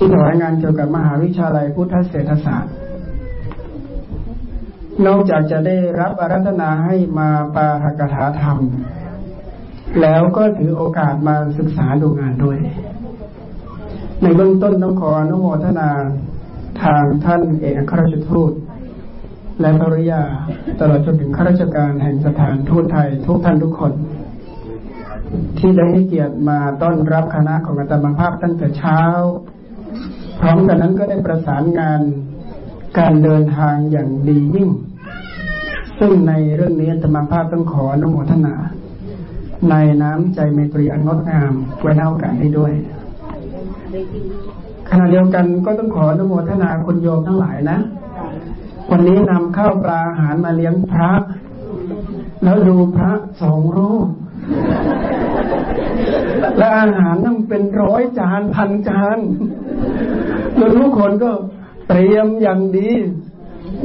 ที่ถวายงานเกี่ยวกับมหาวิทยาลัยพุทธเศรษฐศาสตร์ นอกจากจะได้รับอารัธนาให้มาปาหกถาธรรม แล้วก็ถือโอกาสมาศึกษาดูงานด้วย ในเบื้องต้นต้องขออนุโมทนาทางท่านเอกอัครราชทูต และภริยาตลอดจนถึงข้าราชการแห่งสถานทูตไทยทุกท่านทุกคน ที่ได้ให้เกียรติมาต้อนรับคณะของอาจารย์ภาพตั้งแต่เช้า พร้อมกันนั้นก็ได้ประสานงานการเดินทางอย่างดียิ่ง ซึ่งในเรื่องนี้อาจารย์ภาพต้องขออนุโมทนา ในน้ำใจเมตรีอันงดงามไว้ในโอกาสนี้ด้วย ขณะเดียวกันก็ต้องขออนุโมทนาคุณโยมทั้งหลายนะ วันนี้นำข้าวปลาอาหารมาเลี้ยงพระ แล้วดูพระสองรูป และอาหารนั่งเป็นร้อยจานพันจานแล้วทุกคนก็เตรียมอย่างดี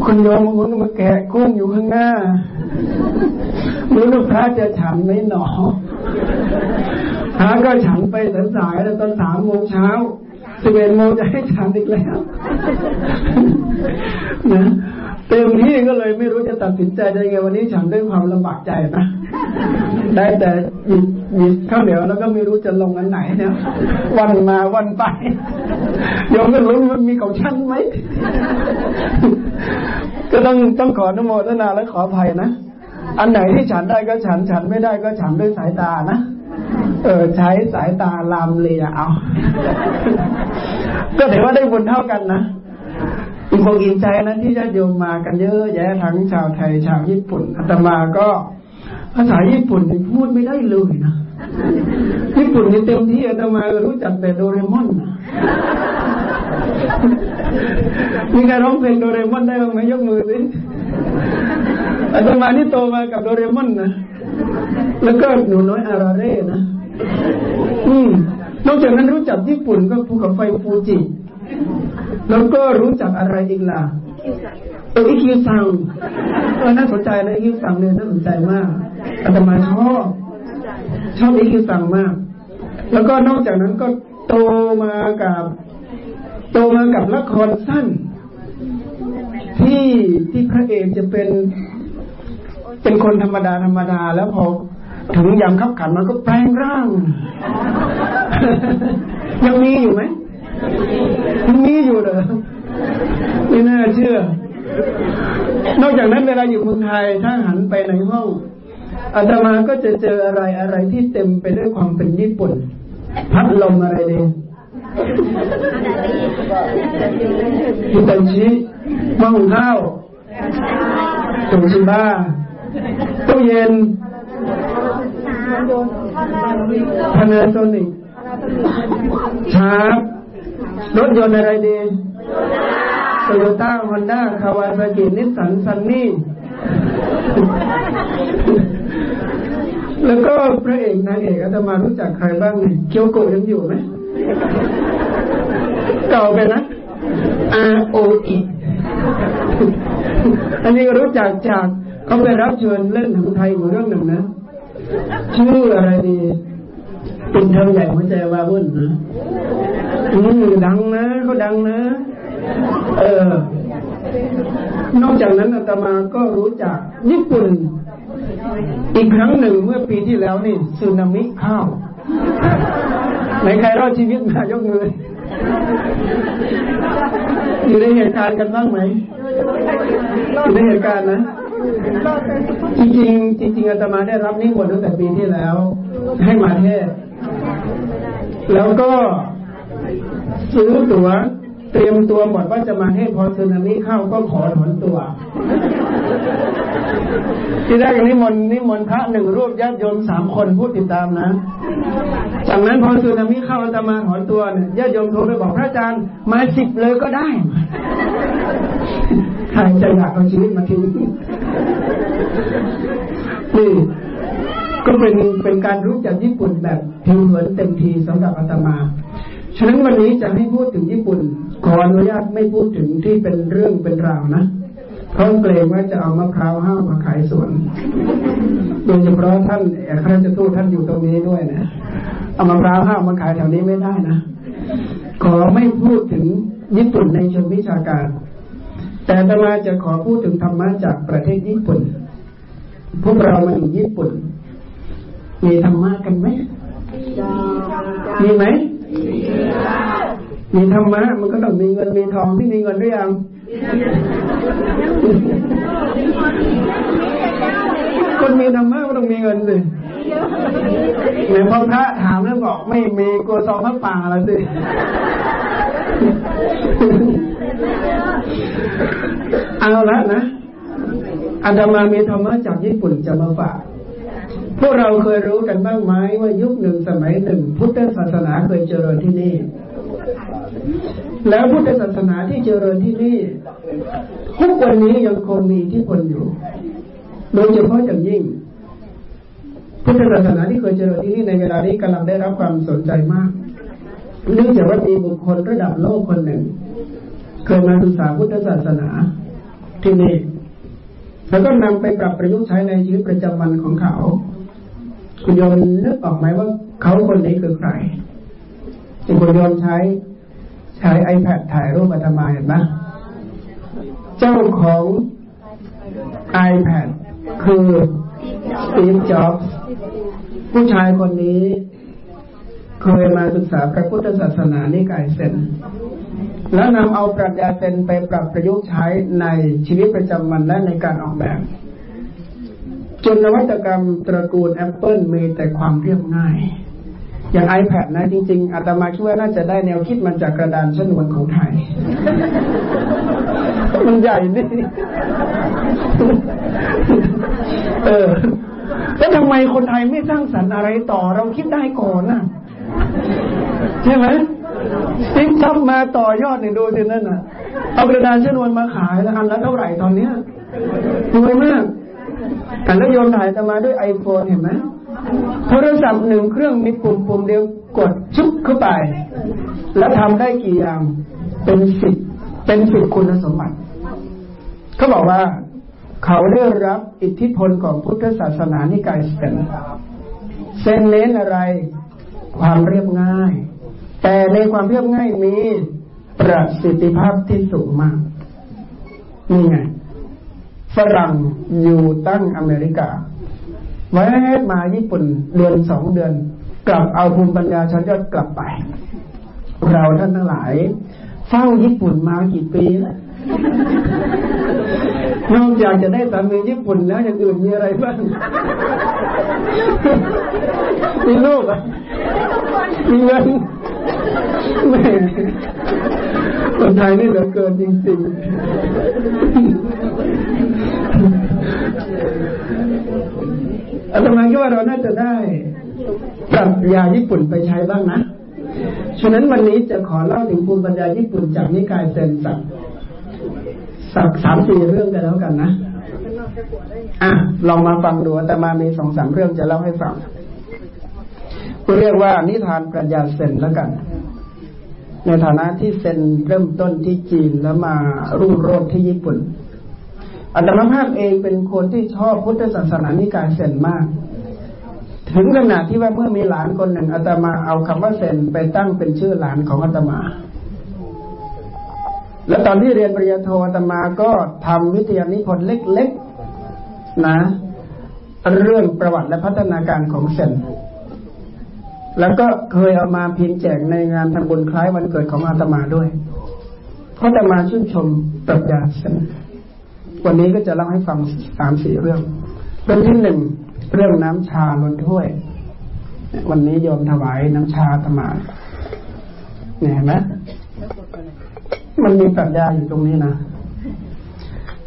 คุณโยมบางคนก็มาแกะกุ้งอยู่ข้างหน้าไม่รู้พระจะฉันไหมหนอพระก็ฉันไปสายๆแล้วตอนสามโมงเช้าสิบเอ็ดโมงจะให้ฉันอีกแล้วนะ เต็มที่ก็เลยไม่รู้จะตัดสินใจได้ไงวันนี้ฉันด้วยความลำบากใจนะได้แต่มีมีข้าวเหนียวแล้วก็ไม่รู้จะลงอันไหนเนี่ยวันมาวันไปโยมก็รู้มันมีของฉันไหมก็ต้องต้องขออนโมทนาและขออภัยนะอันไหนที่ฉันได้ก็ฉันฉันไม่ได้ก็ฉันด้วยสายตานะเออใช้สายตาลามเลียเอาก็ถือว่าได้บุญเท่ากันนะ อินคงอินใจนะที่ญาติโยมมากันเยอะแยะทั้งชาวไทยชาวญี่ปุ่นอาตมาก็ภาษาญี่ปุ่นพูดไม่ได้เลยนะญี่ปุ่นนี่เต็มที่อาตมารู้จักแต่โดเรมอนนะมีใครร้องเพลงโดเรมอนได้บ้างไหมยกมือสิอาตมานี่โตมากับโดเรมอนนะแล้วก็หนูน้อยอาราเร่นะอืมนอกจากนั้นรู้จักญี่ปุ่นก็ภูเขาไฟฟูจิ แล้วก็รู้จักอะไรอีกล่ะเอออีคิวซังเออน่าสนใจนะอีคิวซังเนี่ยน่าสนใจมากอาตมาชอบชอบอีคิวซังมาก แล้วก็นอกจากนั้นก็โตมากับ โตมากับละครสั้น ที่ที่พระเอกจะเป็น เป็นคนธรรมดาธรรมดาแล้วพอถึงยามขับขันมันก็แปลงร่าง ยังมีอยู่ไหมยัง มีอยู่เหรอไม่น่าเชื่อ นอกจากนั้นเวลาอยู่เมืองไทยถ้าหันไปในห้องอาตมาก็จะเจออะไรอะไรที่เต็มไปด้วยความเป็นญี่ปุ่น พัดลมอะไรเดฮิตาชิมะหุงข้าวโตชิบ้าตู้เย็นพานาโซนิกชาร์ป รถยนต์อะไรดีโตโยต้าฮอนด้าคาวาซากินิสสันซันนี่ แล้วก็พระเอกนางเอกอาตมารู้จักใครบ้างเนี่ยเคียวโกยังอยู่ไหมเก่าไปนะ R O E อันนี้รู้จักจากเขาไปรับเชิญเล่นหนังไทยอยู่เรื่องหนึ่งนะ ชื่ออะไรดี เป็นเทาใหญ่หัวใจวาวุ่นนะอืมดังนะเขาดังนะ เออ นอกจากนั้นอาตมาก็รู้จักญี่ปุ่น อีกครั้งหนึ่งเมื่อปีที่แล้วนี่สึนามิข้าวไหนใครรอดชีวิตมายกมืออยู่ในเหตุการณ์กันบ้างไหมอยู่ในเหตุการณ์นะ จริงจริงๆอาตมาได้รับนิมนต์ตั้งแต่ปีที่แล้ว ให้มาเทศ แล้วก็ซื้อตัว๋วเตรียมตัวหมดว่าจะมาให้พอสึนามิเข้าก็ขอถอนตัว ที่แรกนิมนต์นิมนต์พระหนึ่งรูปญาติโยมสามคนพูดติดตามนะจากนั้นพอสึนามิเข้าอาตมาถอนตัวเนี่ยญาติโยมโทรไปบอกพระอาจารย์มาสิบเลยก็ได้ ใครจะอยากเอาชีวิตมาทิ้งนี่ก็เป็นเป็นการรู้จักญี่ปุ่นแบบผิวเผินเต็มทีสำหรับอาตมา ฉะนั้นวันนี้จะให้พูดถึงญี่ปุ่น ขออนุญาตไม่พูดถึงที่เป็นเรื่องเป็นราวนะเพราะเกรงว่าจะเอามะพร้าวห้าวมาขายสวน โดยเฉพาะท่านเอกราชทูตท่านอยู่ตรงนี้ด้วยนะ เอามะพร้าวห้าวมาขายแถวนี้ไม่ได้นะ ขอไม่พูดถึงญี่ปุ่นในเชิงวิชาการ แต่ตมาจะขอพูดถึงธรรมะจากประเทศญี่ปุ่น พวกเรามาอยู่ญี่ปุ่น มีธรรมะกันไหมมีไหมมีธรรมะมันก็ต้องมีเงินมีทองที่มีเงินหรือยังคนมีธรรมะก็ต้องมีเงินสิ หมือนพอพระถามแล้วบอกไม่มีกลัวซองพระป่าแล้วสิเอาละนะอาดามามีธรรมะจากญี่ปุ่นจะมาฝากพวกเราเคยรู้กันบ้างไหมว่ายุคหนึ่งสมัยหนึ่ง พุทธศาสนาเคยเจริญที่นี่ แล้วพุทธศาสนาที่เจริญที่นี่ทุกวันนี้ยังคงมีที่พลอยู่ โดยเฉพาะอย่างยิ่ง พุทธศาสนาที่เคยเจริญที่นี่ในเวลานี้กำลังได้รับความสนใจมาก เนื่องจากว่ามีบุคคลระดับโลกคนหนึ่ง เคยมาศึกษาพุทธศาสนาที่นี่แล้วก็นำไปปรับประยุกต์ใช้ในชีวิตประจำวันของเขา คุณโยมนึกออกไหมว่าเขาคนนี้คือใครคุณโยมใช้ใช้ iPad ถ่ายรูปอาตมาเห็นไหมเจ้าของ iPad คือสตีฟจ็อบส์ ผู้ชายคนนี้ เคยมาศึกษาพระพุทธศาสนานิกายเซนแล้วนำเอาปรัชญาเซนไปปรับประยุกต์ใช้ในชีวิตประจำวันและในการออกแบบ จนนวัตกรรมตระกูลแอปเปิลมีแต่ความเรียบง่าย อย่าง iPad นะจริง ๆอาตมาคิดว่าน่าจะได้แนวคิดมันจากกระดานชนวนของไทย มันใหญ่ดิเออ แล้วทำไมคนไทยไม่สร้างสรรค์อะไรต่อเราคิดได้ก่อนน่ะ ใช่ไหมติ๊กช็อปมาต่อยอดเนี่ยดูสินั่นน่ะ เอากระดานชนวนมาขายแล้วอันละเท่าไหร่ตอนเนี้ยรวยมากแต่แล้วโยมถ่ายจะมาด้วยไอโฟนเห็นไหมโทรศัพท์หนึ่งเครื่องมีปุ่มปุ่มเดียวกดชุบเข้าไป แล้วทำได้กี่อย่างเป็นสิบเป็นสิบคุณสมบัติเขาบอกว่า เขาได้รับอิทธิพลของพุทธศาสนานิกายเซนเซนเน้นอะไร ความเรียบง่าย แต่ในความเรียบง่ายมีประสิทธิภาพที่สูงมากนี่ไงฝรั่งอยู่ตั้งอเมริกาแวะมาญี่ปุ่นเดือนสองเดือน กลับเอาภูมิปัญญาชั้นยอดกลับไป เราท่านทั้งหลาย เฝ้าญี่ปุ่นมากี่ปีแล้ว นอกจากจะได้สามีญี่ปุ่นแล้วอย่างอื่นมีอะไรบ้าง มีลูกอะมีเงินไม่คนไทยนี่เหลือเกินจริงๆอาตมาคิดว่าเราน่าจะได้ปรับยาญี่ปุ่นไปใช้บ้างนะ ฉะนั้นวันนี้จะขอเล่าถึงภูมิปัญญาญี่ปุ่นจากนิกายเซนสัก สักสามสี่เรื่องกันแล้วกันนะอะลองมาฟังดูแต่มามีสองสามเรื่องจะเล่าให้ฟังเรียกว่านิทานปรัชญาเซนแล้วกัน ในฐานะที่เซนเริ่มต้นที่จีนแล้วมารุ่งโรจน์ที่ญี่ปุ่นอาตมาภาพเองเป็นคนที่ชอบพุทธศาสนานิกายเซนมาก ถึงขนาดที่ว่าเมื่อมีหลานคนหนึ่งอาตมาเอาคำว่าเซนไปตั้งเป็นชื่อหลานของอาตมา แล้วตอนที่เรียนปริญญาโทอาตมาก็ทำวิทยานิพนธ์เล็กๆนะ เรื่องประวัติและพัฒนาการของเซนแล้วก็เคยเอามาพิมพ์แจกในงานทำบุญคล้ายวันเกิดของอาตมาด้วย เพราะอาตมาชื่นชมปรัชญาเซนวันนี้ก็จะเล่าให้ฟังสามสี่เรื่อง เรื่องที่หนึ่งเรื่องน้ำชาล้นถ้วย วันนี้โยมถวายน้ำชาธรรมาเนี่ยเห็นไหม มันมีปรัชญาอยู่ตรงนี้นะ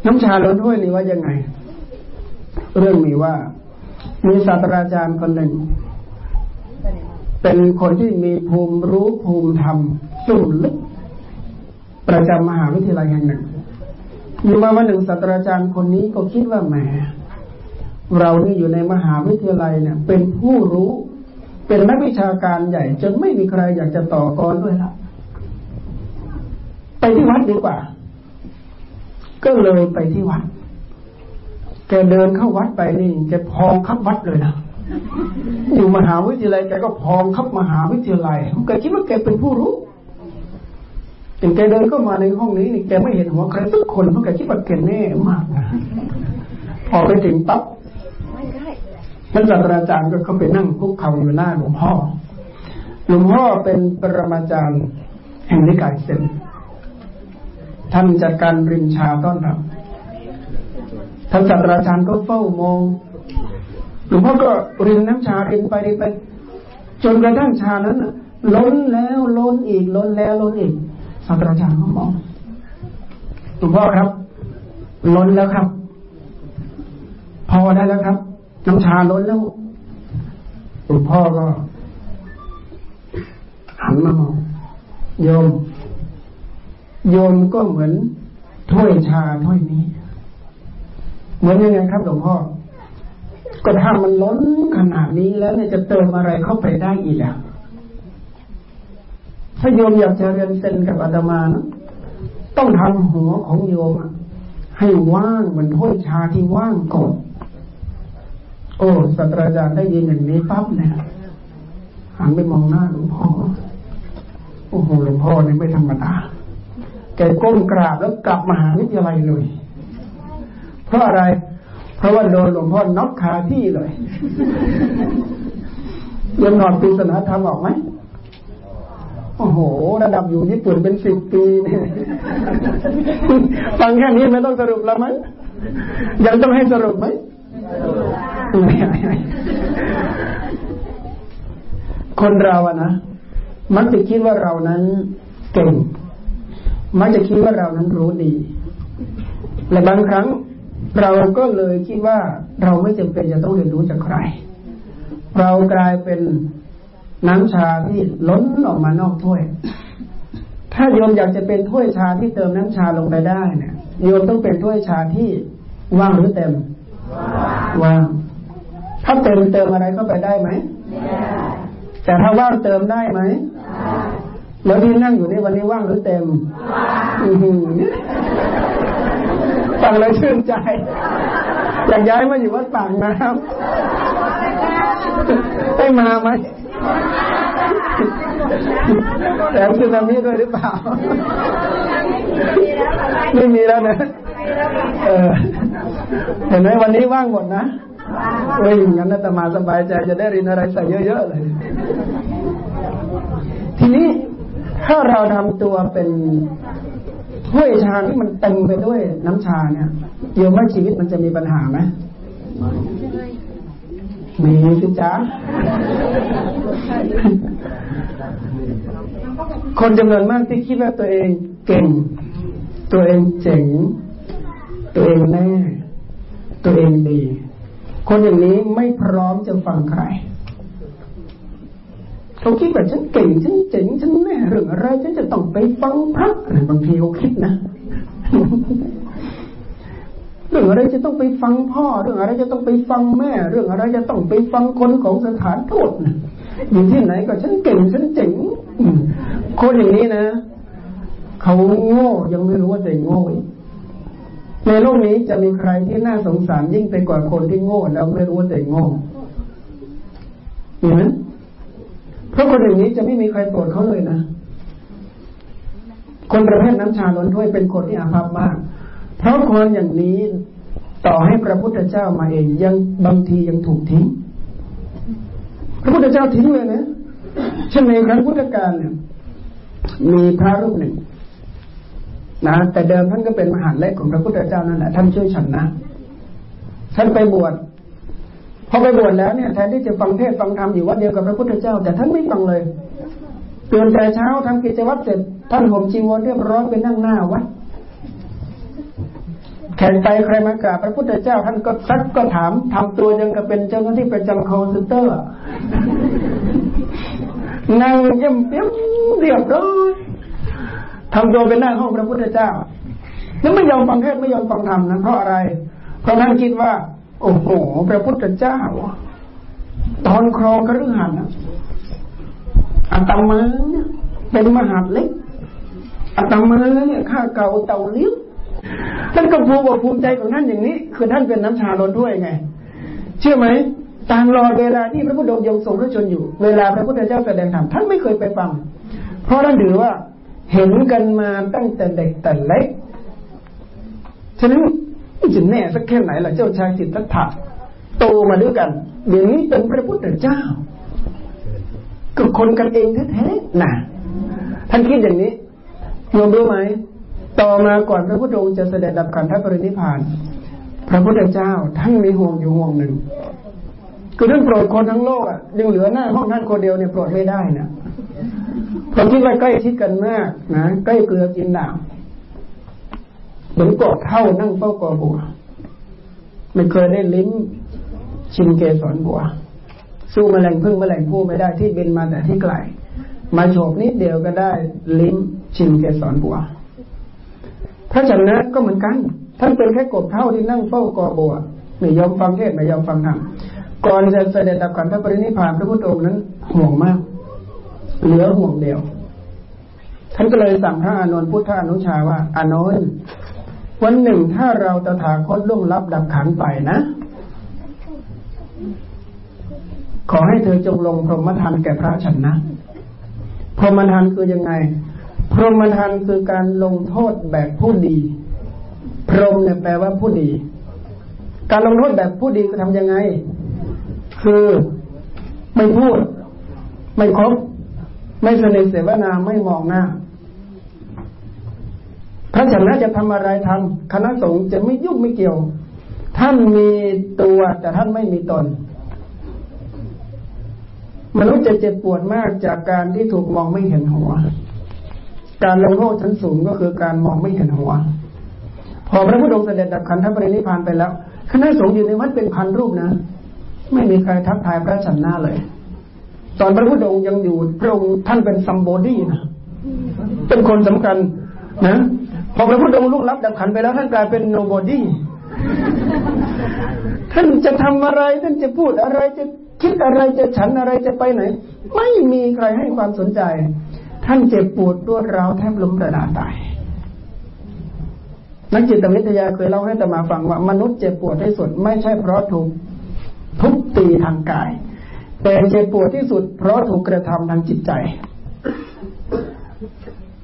น้ำชาล้นถ้วยนี่ว่ายังไง เรื่องมีว่า มีศาสตราจารย์คนหนึ่ง เป็นคนที่มีภูมิรู้ภูมิธรรมสูงลึก ประจำมหาวิทยาลัยแห่งหนึ่งมีมาวันหนึ่งศาสตราจารย์คนนี้ก็คิดว่าแหมเราที่อยู่ในมหาวิทยาลัยเนี่ย เป็นผู้รู้ เป็นนักวิชาการใหญ่จนไม่มีใครอยากจะต่อกรด้วยละ ที่วัดดีกว่า ก็เลยไปที่วัด แกเดินเข้าวัดไปนี่แกพองคับวัดเลยนะ อยู่มหาวิทยาลัยแกก็พองคับมหาวิทยาลัยแกคิดว่าแกเป็นผู้รู้ถึงแกเดินก็มาในห้องนี้นี่แกไม่เห็นหัวใครสักคนเพราะแกคิดว่าแกแน่มากนะพอไปถึงปั๊บท่านศาสตราจารย์ก็เขาไปนั่งคุกเข่าอยู่หน้าหลวงพ่อ หลวงพ่อเป็นปรมาจารย์แห่งนิกายเซน ท่านจัดการริมชาต้อนรับ ท่านศาสตราจารย์ก็เฝ้ามองหลวงพ่อก็รินน้ำชารินไปรินไป จนกระทั่งชานั้นล้นแล้วล้นอีกล้นแล้วล้นอีกศาสตราจารย์ก็มองหลวงพ่อครับ ล้นแล้วครับ พอได้แล้วครับน้ำชาล้นแล้วหลวงพ่อก็หันมามองโยม โยมก็เหมือนถ้วยชาถ้วยนี้ เหมือนยังไงครับหลวงพ่อ ก็ถ้ามันล้นขนาดนี้แล้วเนี่ยจะเติมอะไรเข้าไปได้อีกอะถ้าโยมอยากจะเรียนเซนกับอาตมานะต้องทำหัวของโยมให้ว่างเหมือนถ้วยชาที่ว่างก่อนโอ้ศาสตราจารย์ได้ยินอย่างนี้ปั๊บเนี่ยหันไปมองหน้าหลวงพ่อโอ้โหหลวงพ่อนี่ไม่ธรรมดา แกก้มกราบแล้วกลับมาหาวิทยาลัยเลย เพราะอะไร เพราะว่าโดนหลวงพ่อน็อกคาที่เลยยังนอนปีศนาธรรมออกไหมโอ้โห ระดับอยู่ญี่ปุ่นเป็นสิบปีเนี่ยฟังแค่นี้ไม่ต้องสรุปแล้วมั้ยยังต้องให้สรุปไหมคนเราอะนะ มันจะคิดว่าเรานั้นเก่ง มันจะคิดว่าเรานั้นรู้ดีและบางครั้งเราก็เลยคิดว่าเราไม่จำเป็นจะต้องเรียนรู้จากใคร เรากลายเป็นน้ำชาที่ล้นออกมานอกถ้วย ถ้าโยมอยากจะเป็นถ้วยชาที่เติมน้ำชาลงไปได้เนี่ยโยมต้องเป็นถ้วยชาที่ว่างหรือเต็ม ว่าง ถ้าเต็มเติมอะไรเข้าไปได้ไหม แต่ถ้าว่างเติมได้ไหม แล้วที่นั่งอยู่ในวันนี้ว่างหรือเต็มฟังแล้วชื่นใจ อยากย้ายมาอยู่วัดปากน้ำได้มาไหมแถมสึนามิด้วยหรือเปล่า ไม่มีแล้วนะ เออเห็นไหมวันนี้ว่างหมดนะเอ้ยงั้นอาตมาสบายใจจะได้เรียนอะไรใส่เยอะๆเลย ทีนี้ ถ้าเราทำตัวเป็นถ้วยชาที่มันเต็มไปด้วยน้ำชาเนี่ยโยมว่าชีวิตมันจะมีปัญหาไหมมีสิจ้าคนจำนวนมากที่คิดว่าตัวเองเก่ง ตัวเองเจ๋ง ตัวเองแน่ ตัวเองดี คนอย่างนี้ไม่พร้อมจะฟังใคร เขาคิดว่าฉันเก่งฉันเจ๋งฉันแน่เรื่องอะไรฉันจะต้องไปฟังพระอะไรบางทีเขาคิดนะเรื่องอะไรจะต้องไปฟังพ่อ เรื่องอะไรจะต้องไปฟังแม่ เรื่องอะไรจะต้องไปฟังคนของสถานทูตอยู่ที่ไหนก็ฉันเก่งฉันเจ๋งคนอย่างนี้นะเขาโง่ยังไม่รู้ว่าตัวเองโง่ในโลกนี้จะมีใครที่น่าสงสารยิ่งไปกว่าคนที่โง่แล้วไม่รู้ว่าตัวเองโง่เห็นไหม เพราะคนอย่างนี้จะไม่มีใครโปรดเขาเลยนะ คนประเภทน้ำชาล้นถ้วยเป็นคนที่อาภัพมาก เพราะคนอย่างนี้ต่อให้พระพุทธเจ้ามาเองยังบางทียังถูกทิ้ง พระพุทธเจ้าทิ้งเลยนะเช่นในครั้งพุทธกาลเนี่ย มีพระรูปหนึ่งนะแต่เดิมท่านก็เป็นมหาเล็กของพระพุทธเจ้านั่นแหละท่านช่วยฉันนะท่านไปบวช พอไปบวชแล้วเนี่ยแทนที่จะฟังเทศฟังธรรมอยู่วัดเดียวกับพระพุทธเจ้า แต่ท่านไม่ฟังเลยตื่นแต่เช้าทำกิจวัตรเสร็จ ท่านห่มจีวรเรียบร้อยไปนั่งหน้าวัดแข่งไปใครมากราบพระพุทธเจ้า ท่านก็ซักก็ถามทำตัวยังกับเป็นเจ้าหน้าที่ประจำ call center นั่งเจี๋ยมเจี้ยมเรียบร้อยทำตัวเป็นหน้าห้องพระพุทธเจ้า แล้วไม่ยอมฟังเทศไม่ยอมฟังธรรมนะเพราะอะไร เพราะท่านคิดว่า โอ้โหพระพุทธเจ้า ตอนครองกระหันอัตมาเนี่ยเป็นมหาเล็กอัตมาเนี่ยข้าเก่าเต่าเลี้ยงท่านก็ภูมิภูมิใจของท่านอย่างนี้ คือท่านเป็นน้ำชาล้นด้วยไง เชื่อไหมตามรอเวลาที่พระพุทธองค์ยังทรงพระชนอยู่ เวลาพระพุทธเจ้าแสดงธรรมท่านไม่เคยไปฟัง เพราะท่านถือว่าเห็นกันมาตั้งแต่เด็กแต่เล็กฉะนั้น จะแน่สักแค่ไหนล่ะเจ้าชายสิทธัตถะโตมาด้วยกัน เดี๋ยวนี้เป็นพระพุทธเจ้าก็คนกันเองแท้ๆนะท่านคิดอย่างนี้โยมรู้ไหมต่อมาก่อนพระพุทธองค์จะเสด็จดับขันธปรินิพาน พระพุทธเจ้าท่านมีห่วงอยู่ห่วงหนึ่งคือเรื่องโปรดคนทั้งโลกอะยังเหลือหน้าห้องท่านคนเดียวเนี่ยโปรดไม่ได้นะเพราะที่ว่าใกล้ชิดกันมากนะใกล้เกลือกินด่าง เหมือนกอดเท่านั่งเฝ้ากอบัว ไม่เคยได้ลิ้มชิมเกสรบัว สู้แมลงพึ่งแมลงผู้ไม่ได้ที่บินมาแต่ที่ไกล มาโฉบนิดเดียวก็ได้ลิ้มชิมเกสรบัวพระจันนะก็เหมือนกัน ท่านเป็นแค่กบเท่าที่นั่งเฝ้ากอบัวไม่ยอมฟังเทศไม่ยอมฟังธรรมก่อนจะเสด็จดับขันธปรินิพานพระพุทธองค์นั้นห่วงมาก เหลือห่วงเดียว ท่านก็เลยสั่งพระอานนท์พุทธานุชาว่า อานนท์ วันหนึ่งถ้าเราตถาคตล่วงลับดับขันไปนะ ขอให้เธอจงลงพรหมทานแก่พระฉันนะ พรหมทานคือยังไง พรหมทานคือการลงโทษแบบผู้ดี พรหมเนี่ยแปลว่าผู้ดี การลงโทษแบบผู้ดีก็ทำยังไง คือไม่พูด ไม่คบ ไม่สนิทเสวนาไม่มองหน้า พระฉันนะจะทำอะไรทำคณะสงฆ์จะไม่ยุ่งไม่เกี่ยว ท่านมีตัวแต่ท่านไม่มีตน มนุษย์จะเจ็บปวดมากจากการที่ถูกมองไม่เห็นหัว การลงโทษชั้นสูงก็คือการมองไม่เห็นหัว พอพระพุทธองค์เสด็จดับขันธปรินิพานไปแล้ว คณะสงฆ์อยู่ในวัดเป็นพันรูปนะ ไม่มีใครทักทายพระฉันนะเลย ตอนพระพุทธองค์ยังอยู่พระองค์ท่านเป็น somebody นะเป็นคนสำคัญนะ พอพระพุทธองค์ล่วงลับดับขันไปแล้วท่านกลายเป็น nobody ท่านจะทำอะไร ท่านจะพูดอะไรจะคิดอะไรจะฉันอะไรจะไปไหน ไม่มีใครให้ความสนใจ ท่านเจ็บปวดรวดร้าวแทบล้มประดาตายนักจิตวิทยาเคยเล่าให้ตมาฟังว่ามนุษย์เจ็บปวดที่สุดไม่ใช่เพราะถูกทุบตีทางกาย แต่เจ็บปวดที่สุด เพราะถูกกระทำทางจิตใจ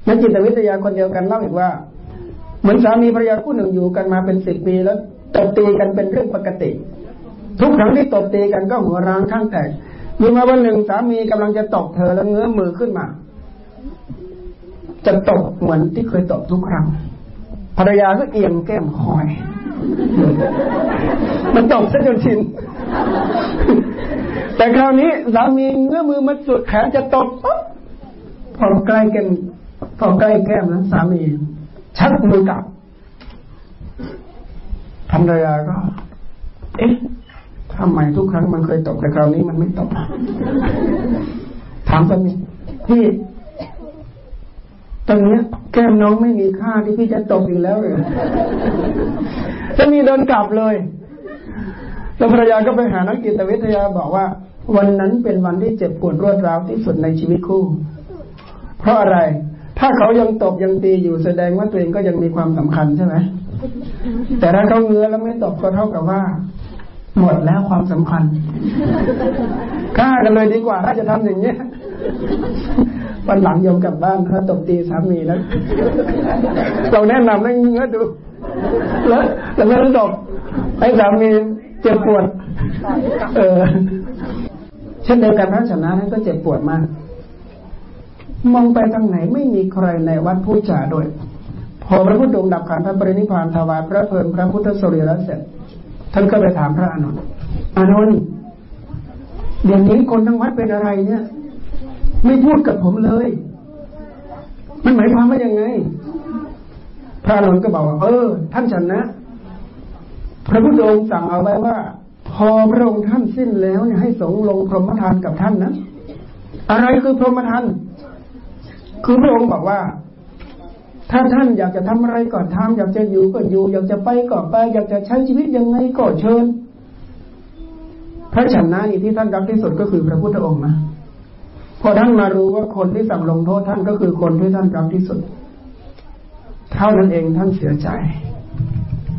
นักจิตวิทยาคนเดียวกันเล่าอีกว่า เหมือนสามีภรรยาคู่หนึ่งอยู่กันมาเป็นสิบปีแล้วตบตีกันเป็นเรื่องปกติ ทุกครั้งที่ตบตีกันก็หัวร้างข้างแตกมีมาวันหนึ่งสามีกำลังจะตบเธอแล้วเงื้อมือขึ้นมา จะตบเหมือนที่เคยตบทุกครั้ง ภรรยาก็เอียงแก้มคอย มันตบซะจนชิน แต่คราวนี้สามีเงื้อมือมาสุดแขนจะตบพอใกล้แก้มพอใกล้แก้มนั้นสามี ชักมือกลับภรรยาก็ เอ๊ะทำไมทุกครั้งมันเคยตกแต่คราวนี้มันไม่ตกถามกันนี่พี่ตอนนี้แก้มน้องไม่มีค่าที่พี่จะตกอีกแล้วเลยจะมีเดินกลับเลยแล้วภรรยาก็ไปหานักจิตวิทยาบอกว่า วันนั้นเป็นวันที่เจ็บปวดรวดร้าวที่สุดในชีวิตคู่ เพราะอะไร ถ้าเขายังตบยังตีอยู่แสดงว่าตัวเองก็ยังมีความสำคัญใช่ไหมแต่ถ้าเขาเงื้อแล้วไม่ตบก็เท่ากับว่า หมดแล้วความสำคัญฆ่ากันเลยดีกว่า ถ้าจะทำอย่างนี้วันหลังยมกลับบ้านถ้าตบตีสามีแล้วเราแนะนำให้เงื้อดูแล้วแล้วไม่ตบให้สามีเจ็บปวด เออ เช่นเดียวกันพระชนะท่านก็เจ็บปวดมาก มองไปทางไหนไม่มีใครในวัดพูดจาด้วย พอพระพุทธองค์ดับขันธปรินิพานถวายพระเพลิงพระพุทธสรีระเสร็จ ท่านก็ไปถามพระอนุนอานนท์เดี๋ยวนี้คนทั้งวัดเป็นอะไรเนี่ย ไม่พูดกับผมเลย มันหมายความว่ายังไง พระอนุนก็บอกว่า เออ ท่านฉันนะ พระพุทธองค์สั่งเอาไว้ว่า พอพระองค์ท่านสิ้นแล้วเนี่ยให้สงลงพรหมทานกับท่านนะอะไรคือพรหมทาน คือพระองค์บอกว่า ถ้าท่านอยากจะทำอะไรก็ทำอยากจะอยู่ก็อยู่ อยากจะไปก็ไป อยากจะใช้ชีวิตยังไงก็เชิญ พระชนะนี่ที่ท่านรักที่สุดก็คือพระพุทธองค์นะพอท่านมารู้ว่าคนที่สั่งลงโทษท่านก็คือคนที่ท่านรักที่สุด เท่านั้นเองท่านเสียใจ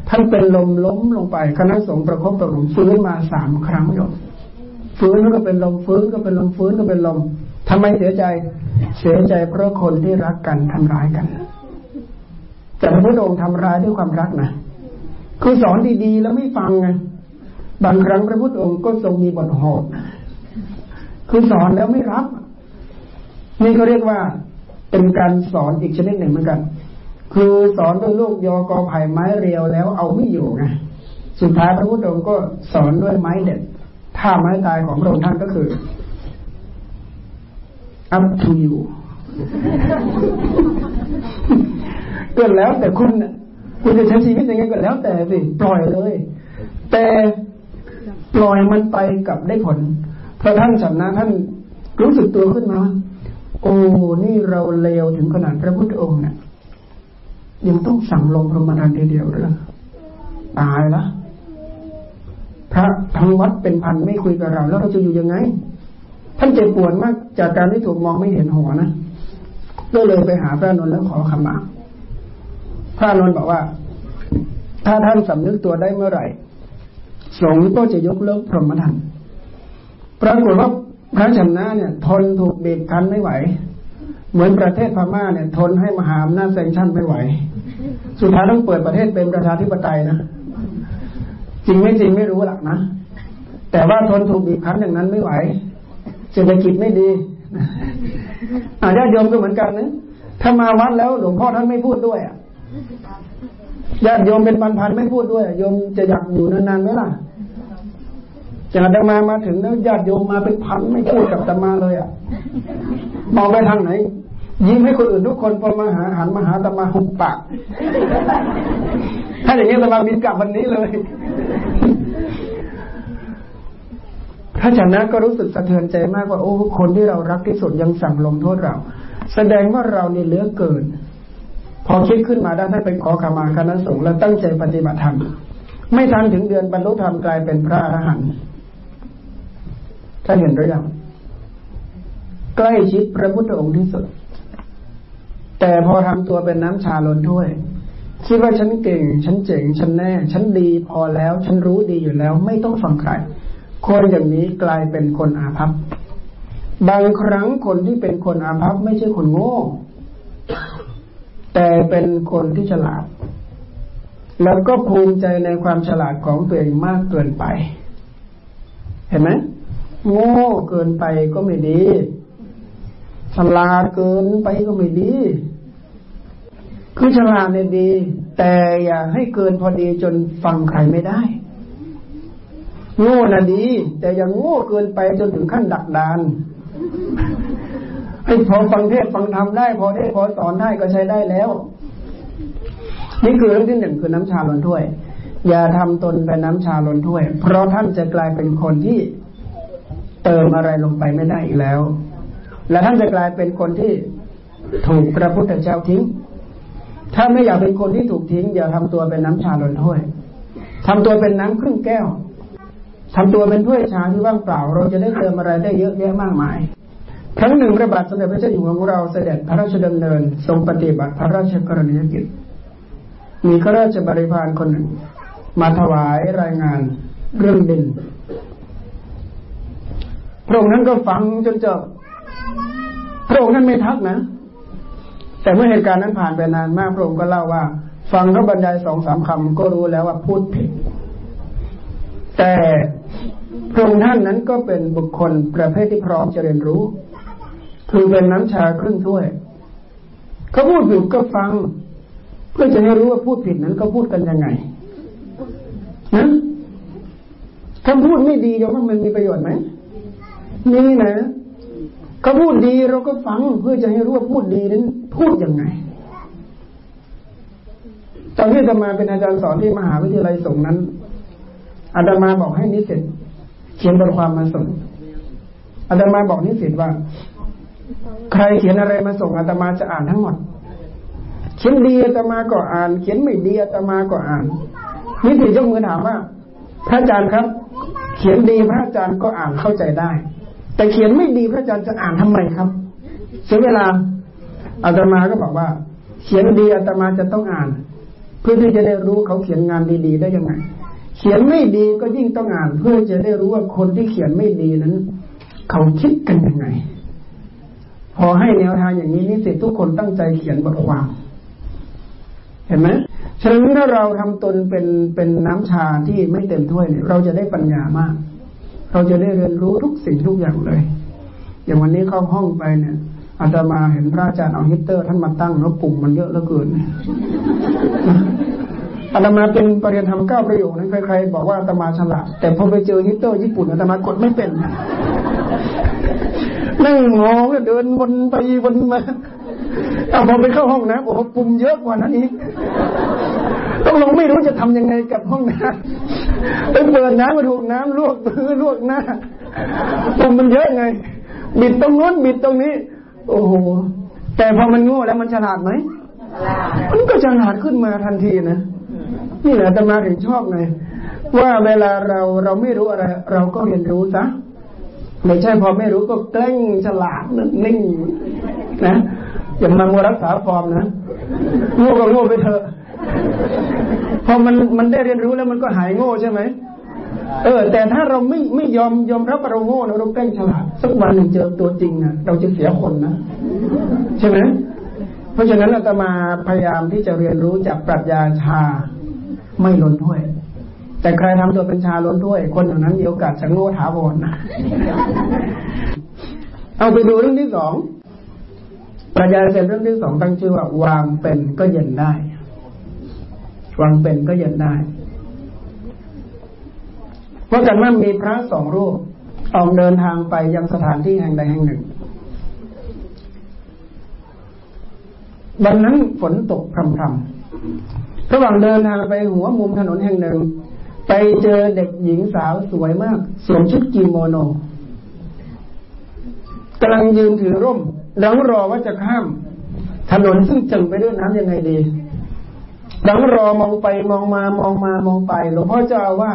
ท่านเป็นลมล้มลงไปคณะสงฆ์ประคบประหลมฟื้นมาสามครั้งโยมฟื้นก็เป็นลมฟื้นก็เป็นลมฟื้นก็เป็นลมทำไมเสียใจ เสียใจเพราะคนที่รักกันทำร้ายกัน แต่พระพุทธองค์ทำร้ายด้วยความรักนะคือสอนดีๆ แล้วไม่ฟังไงบางครั้งพระพุทธองค์ก็ทรงมีบทโหดคือสอนแล้วไม่รับ นี่เขาเรียกว่าเป็นการสอนอีกชนิดหนึ่งเหมือนกัน คือสอนด้วยลูกยอกอไผ่ไม้เรียวแล้วเอาไม่อยู่ไงสุดท้ายพระพุทธองค์ก็สอนด้วยไม้เด็ดท่าไม้ตายของพระองค์ท่านก็คือ up to you ก็แล้วแต่คุณคุณจะใช้ชีวิตยังไงก็แล้วแต่สิปล่อยเลย แต่ปล่อยมันไปกับได้ผลพระท่านฉันนะท่านรู้สึกตัวขึ้นมา โอ้นี่เราเลวถึงขนาดพระพุทธองค์เนี่ยยังต้องสั่งลงพรหมทานทีเดียวเลยตายละพระทั้งวัดเป็นพันไม่คุยกับเรา แล้วเราจะอยู่ยังไง ท่านเจ็บปวดมากจากการที่ถูกมองไม่เห็นหัวนะก็เลยไปหาพระนนท์แล้วขอขมาพระนนท์บอกว่า ถ้าท่านสำนึกตัวได้เมื่อไหร่ สงฆ์ก็จะยกเลิกพรหมทานปรากฏว่าพระชนะเนี่ย ทนถูกเบีบคั้นไม่ไหว เหมือนประเทศพม่าเนี่ย ทนให้มหาอำนาจแซงชั่นไม่ไหว สุดท้ายต้องเปิดประเทศเป็นประชาธิปไตยนะจริงไม่จริงไม่รู้หลักนะแต่ว่าทนถูกบีบคั้นอย่างนั้นไม่ไหว เศรษฐกิจไม่ดีอาญาโยมก็เหมือนกันนะถ้ามาวัดแล้วหลวงพ่อท่านไม่พูดด้วยอะญาติโยมเป็นพันๆไม่พูดด้วยโยมจะอยากอยู่นานๆไหมล่ะจะอาตมามาถึงแล้วญาติโยมมาเป็นพันไม่พูดกับตมาเลยอะมองไปทางไหน ยิ้มให้คนอื่นทุกคนพอมาหาหันมาหาตมาหุบปากถ้าอย่างนี้ตมาบินกลับวันนี้เลย พระจันนะก็รู้สึกสะเทือนใจมากว่า โอ้คนที่เรารักที่สุดยังสั่งลงโทษเรา แสดงว่าเราเนี่ยเหลือเกิน พอคิดขึ้นมาได้ท่านไปขอขมาคณะสงฆ์แล้วตั้งใจปฏิบัติธรรมไม่ทันถึงเดือนบรรลุธรรมกลายเป็นพระอรหันต์ท่านเห็นหรือยังใกล้ชิดพระพุทธองค์ที่สุด แต่พอทำตัวเป็นน้ำชาล้นถ้วย คิดว่าฉันเก่ง ฉันเจ๋ง ฉันแน่ ฉันดีพอแล้ว ฉันรู้ดีอยู่แล้ว ไม่ต้องฟังใคร คนอย่างนี้กลายเป็นคนอาภัพ บางครั้งคนที่เป็นคนอาภัพไม่ใช่คนโง่ แต่เป็นคนที่ฉลาด แล้วก็ภูมิใจในความฉลาดของตัวเองมากเกินไป เห็นไหมโง่เกินไปก็ไม่ดี ฉลาดเกินไปก็ไม่ดี คือฉลาดเนี่ยดี แต่อย่าให้เกินพอดีจนฟังใครไม่ได้ โง่น่ะดี แต่ยังโง่เกินไปจนถึงขั้นดักดานให้พอฟังเทศฟังธรรมได้ พอเทศพอสอนได้ก็ใช้ได้แล้ว นี่คือเรื่องที่หนึ่งคือน้ำชาล้นถ้วย อย่าทำตนเป็นน้ำชาล้นถ้วย เพราะท่านจะกลายเป็นคนที่เติมอะไรลงไปไม่ได้อีกแล้ว และท่านจะกลายเป็นคนที่ถูกพระพุทธเจ้าทิ้ง ถ้าไม่อยากเป็นคนที่ถูกทิ้ง อย่าทำตัวเป็นน้ำชาล้นถ้วยทำตัวเป็นน้ำครึ่งแก้ว ทำตัวเป็นถ้วยชาที่ว่างเปล่า เราจะได้เติมอะไรได้เยอะแยะมากมายครั้งหนึ่งพระบาทสมเด็จพระเจ้าอยู่หัวของเราเสด็จพระราชดำเนิน ทรงปฏิบัติพระราชกรณียกิจ มีข้าราชบริพารคนหนึ่ง มาถวายรายงานเรื่องดินพระองค์นั้นก็ฟังจนจบพระองค์นั้นไม่ทักนะ แต่เมื่อเหตุการณ์นั้นผ่านไปนานมากพระองค์ก็เล่าว่า ฟังเขาบรรยายสองสามคำก็รู้แล้วว่าพูดผิด แต่ พระองค์ท่านนั้นก็เป็นบุคคลประเภทที่พร้อมจะเรียนรู้คือเป็นน้ำชาครึ่งถ้วยเขาพูดผิดก็ฟัง เพื่อจะให้รู้ว่าพูดผิดนั้นเขาพูดกันยังไงนะถ้าพูดไม่ดีจะว่ามันมีประโยชน์ไหมนี่นะเขาพูดดีเราก็ฟังเพื่อจะให้รู้ว่าพูดดีนั้น พูดยังไงตอนที่อาตมาเป็นอาจารย์สอนที่มหาวิทยาลัยสงนั้นอาตมาบอกให้นิสิต เขียนบทความมาส่งอาตมาบอกนิสิตว่า ใครเขียนอะไรมาส่งอาตมาจะอ่านทั้งหมด เขียนดีอาตมาก็อ่าน เขียนไม่ดีอาตมาก็อ่าน นิสิตยกมือถามว่า พระอาจารย์ครับ เขียนดีพระอาจารย์ก็อ่านเข้าใจได้ แต่เขียนไม่ดีพระอาจารย์จะอ่านทำไมครับเสียเวลาอาตมาก็บอกว่า เขียนดีอาตมาจะต้องอ่าน เพื่อที่จะได้รู้เขาเขียนงานดีๆได้ยังไง เขียนไม่ดีก็ยิ่งต้องอ่านเพื่อจะได้รู้ว่าคนที่เขียนไม่ดีนั้น เขาคิดกันยังไง พอให้แนวทางอย่างนี้นิสิตทุกคนตั้งใจเขียนบทความเห็นไหมฉะนั้นถ้าเราทำตนเป็นเป็นน้ำชาที่ไม่เต็มถ้วยเนี่ยเราจะได้ปัญญามาก เราจะได้เรียนรู้ทุกสิ่งทุกอย่างเลย อย่างวันนี้เข้าห้องไปเนี่ยอาตมาเห็นพระอาจารย์เอาฮิตเตอร์ท่านมาตั้งแล้วปุ่มมันเยอะเหลือเกิน อาตมาเป็นปรริญญาธรรมเก้าประโยคนั้นใครๆบอกว่าอาตมาฉลาด แต่พอไปเจอฮิตเตอร์ญี่ปุ่นอาตมากดไม่เป็นนั่งงงเดินวนไปวนมาเอาพอไปเข้าห้องน้ำโอ้ปุ่มเยอะกว่านั้นอีกต้องลงไม่รู้จะทำยังไงกับห้องน้ำไปเปิดน้ำมาถูกน้ำลวกมือลวกหน้าปุ่มมันเยอะไง บิดตรงนู้นบิดตรงนี้ โอ้โห แต่พอมันโง่แล้วมันฉลาดไหมมันก็ฉลาดขึ้นมาทันทีนะ นี่แหละตมาถึงชอบไงว่าเวลาเราเราไม่รู้อะไร เราก็เรียนรู้ซะไม่ใช่พอไม่รู้ก็แกล้งฉลาดนิ่งนะอย่ามามัวรักษาฟอร์มนะโง่ก็โง่ไปเถอะพอมันมันได้เรียนรู้แล้วมันก็หายโง่ใช่ไหมเออ แต่ถ้าเราไม่ไม่ยอมยอมรับเราโง่เราแกล้งฉลาดสักวันหนึ่งเจอตัวจริงนะเราจะเสียคนนะใช่ไหมเพราะฉะนั้นอาตมาพยายามที่จะเรียนรู้จากปรัชญาชา ไม่ล้นถ้วย แต่ใครทำตัวเป็นชาล้นถ้วย คนอย่างนั้นมีโอกาสจะโง่ถาวรนะเอาไปดูเรื่องที่สองปรัชญาเสร็จเรื่องที่สองตั้งชื่อว่าวางเป็นก็เย็นได้ วางเป็นก็เย็นได้ เพราะกันว่ามีพระสองรูปออกเดินทางไปยังสถานที่แห่งใดแห่งหนึ่งวันนั้นฝนตกพรำๆ ระหว่างเดินทางไปหัวมุมถนนแห่งหนึ่ง ไปเจอเด็กหญิงสาวสวยมากสวมชุดกิโมโนกำลังยืนถือร่ม แล้วรอว่าจะข้าม ถนนซึ่งจึงไปด้วยน้ำยังไงดีดังรอมองไปมองมามองมามองไปหลวงพ่อเจ้าอาว่า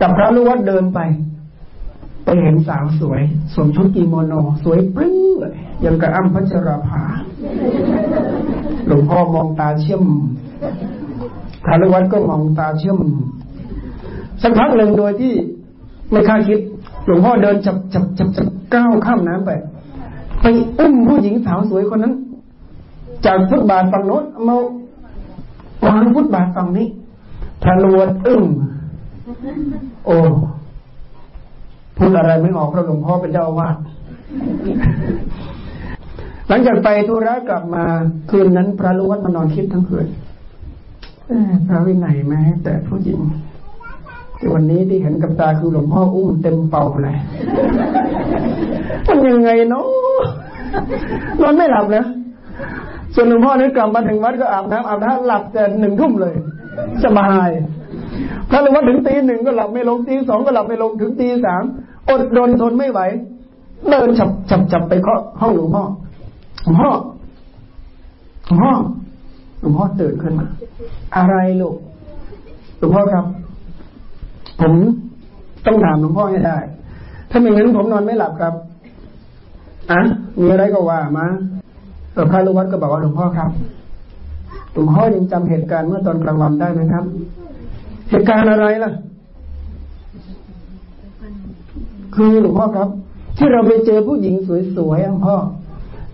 กับพระลูกวัดเดินไป ไปเห็นสาวสวยสวมชุดกิโมโน สวยปริ้งเลยยังกระอ้ำพัชราภาหลวงพ่อมองตาเชื่อม พระลูกวัดก็มองตาเชื่อม สักพักหนึ่งโดยที่ไม่คาดคิด หลวงพ่อเดินจับจับจับจับก้าวข้ามน้ำไป ไปอุ้มผู้หญิงสาวสวยคนนั้น จากฟุตบาทฝั่งโน้นมาวางฟุตบาทฝั่งนี้พระลวดอึ้งโอ้พูดอะไรไม่ออกเพราะหลวงพ่อเป็นเจ้าอาวาสหลังจากไปธุระกลับมาคืนนั้นพระลูกวัดมานอนคิดทั้งคืน พระวินัยไม่ให้แต่ผู้หญิงแต่วันนี้ที่เห็นกับตาคือหลวงพ่ออุ้มเต็มเป่าเลยมันยังไงเนาะนอนไม่หลับนะส่วนหลวงพ่อนี่กลับมาถึงวัดก็อาบน้ำอาบน้ำหลับแต่หนึ่งทุ่มเลยสบายพระหลวงพ่อถึงตีหนึ่งก็หลับไม่ลงตีสองก็หลับไม่ลงถึงตีสามอดรนทนไม่ไหวเดินฉับฉับฉับไปเคาะห้องหลวงพ่อหลวงพ่อหลวงพ่อหลวงพ่อตื่นขึ้นมา อะไรลูกหลวงพ่อครับ ผมต้องถามหลวงพ่อให้ได้ ถ้าไม่งั้นผมนอนไม่หลับครับอะมีอะไรก็ว่ามาเออพระลูกวัดก็บอกว่าหลวงพ่อครับหลวงพ่อยังจำเหตุการณ์เมื่อตอนกลางวันได้ไหมครับ เหตุการณ์อะไรล่ะ คือหลวงพ่อครับ ที่เราไปเจอผู้หญิงสวยๆอะพ่อ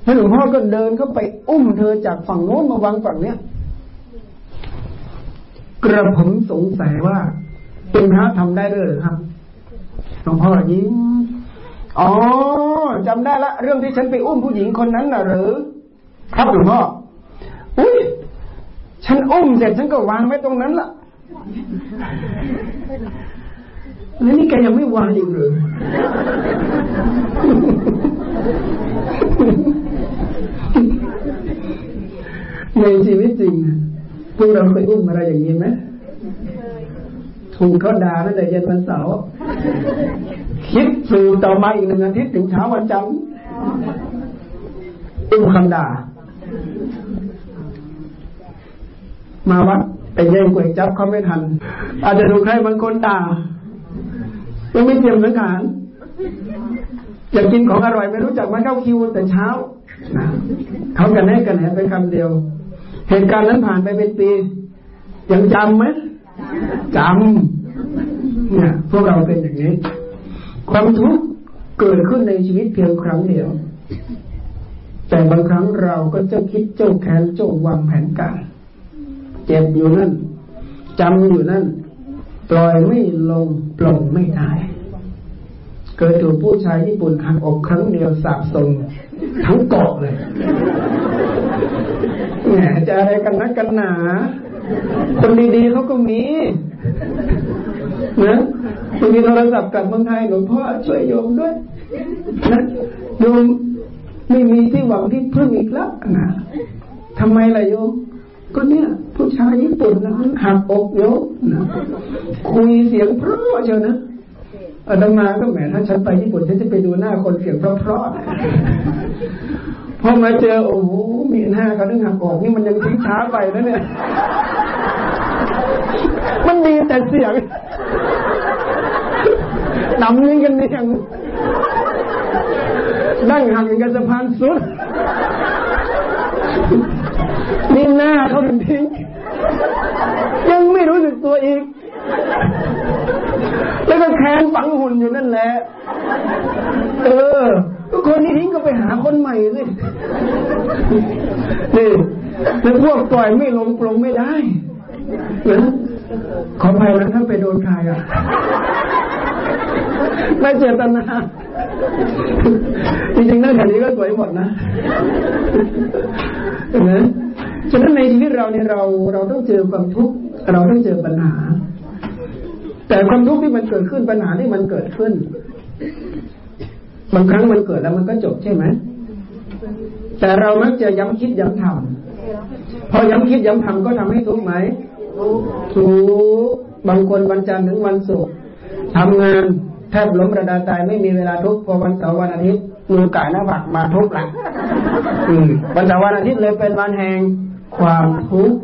แล้วหลวงพ่อก็เดินเข้าไปอุ้มเธอจากฝั่งโน้นมาวางฝั่งเนี้ย กระผมสงสัยว่า เป็นพระทำได้ด้วยหรือครับหลวงพ่อยิ้มอ๋อจำได้ละ เรื่องที่ฉันไปอุ้มผู้หญิงคนนั้นน่ะหรือ ครับหลวงพ่ออุ้ยฉันอุ้มเสร็จฉันก็วางไว้ตรงนั้นละแล้วนี่แกยังไม่วางอีกหรือในชีวิตจริง พวกเราเคยอุ้มอะไรอย่างนี้ไหมถูกเขาด่าตั้งแต่เย็นวันเสาร์คิดสู่ต่อมาอีกหนึ่งอาทิตย์ถึงเช้าวันจันทร์อุ้มคำด่า มาวัดไปแย่งก๋วยจับเขาไม่ทัน อาจจะถูกใครบางคนด่ายังไม่เตรียมสังขารอยากกินของอร่อยไม่รู้จักมาเข้าคิวแต่เช้าเขากันแน่กันแหนไปคำเดียว เหตุการณ์นั้นผ่านไปเป็นปี ยังจำไหมจำเนี่ย พวกเราเป็นอย่างนี้ ความทุกข์เกิดขึ้นในชีวิตเพียงครั้งเดียว แต่บางครั้งเราก็เจ้าคิดเจ้าแค้นเจ้าวางแผนการเจ็บอยู่นั่นจำอยู่นั่นปล่อยไม่ลงปลงไม่ได้เกิดถูกผู้ชายญี่ปุ่นหักอกครั้งเดียวสาบส่ง ทั้งเกาะเลยแหมจะอะไรกันนักกันหนา คนดีๆเขาก็มีนะมีโทรศัพท์กับเมืองไทยหลวงพ่อช่วยโยมด้วยนะโยมไม่มีที่หวังที่พึ่งอีกแล้วนะทำไมล่ะโยมก็เนี่ย ผู้ชายญี่ปุ่นนะหักอกโยมนะคุยเสียงเพราะเชียวนะ อาตมาก็แหมถ้าฉันไปญี่ปุ่นฉันจะไปดูหน้าคนเสียงเพราะๆพอมาเจอโอ้โหมีหน้าเขาต้องหักอกนี่มันยังทิ้งช้าไปนะเนี่ย มันดีแต่เสียงดำนี่กันนี่ยังนั่งห่างกันสะพานสุดนี่หน้าเขาเป็นทิ้งไม่รู้สึกตัวอีก แล้วก็แค้นฝังหุ่น อยู่นั่นแหละ เออ คนนี้ทิ้งก็ไปหาคนใหม่สินี่แล้วพวกปล่อยไม่ลงปลงไม่ได้นะขออภัยนะถ้าไปโดนใครอะไม่เจตนาจริงๆหน้าแถวนี้ก็สวยหมดนะเห็นไหมฉะนั้นในชีวิตเราเนี่ยเราเราต้องเจอความทุกข์เราต้องเจอปัญหา แต่ความทุกข์ที่มันเกิดขึ้นปัญหาที่มันเกิดขึ้น บางครั้งมันเกิดแล้วมันก็จบใช่ไหมแต่เรามักจะย้ำคิดย้ำทำพอย้ำคิดย้ำทำก็ทำให้ทุกข์ไหมทุกบางคนวันจันทร์ถึงวันศุกร์ทำงานแทบล้มระดาตายไม่มีเวลาทุกพอวันเสาร์วันอาทิตย์มือกายหน้าผักมาทุกหลังวันเสาร์วันอาทิตย์เลยเป็นวันแห่งความทุกข์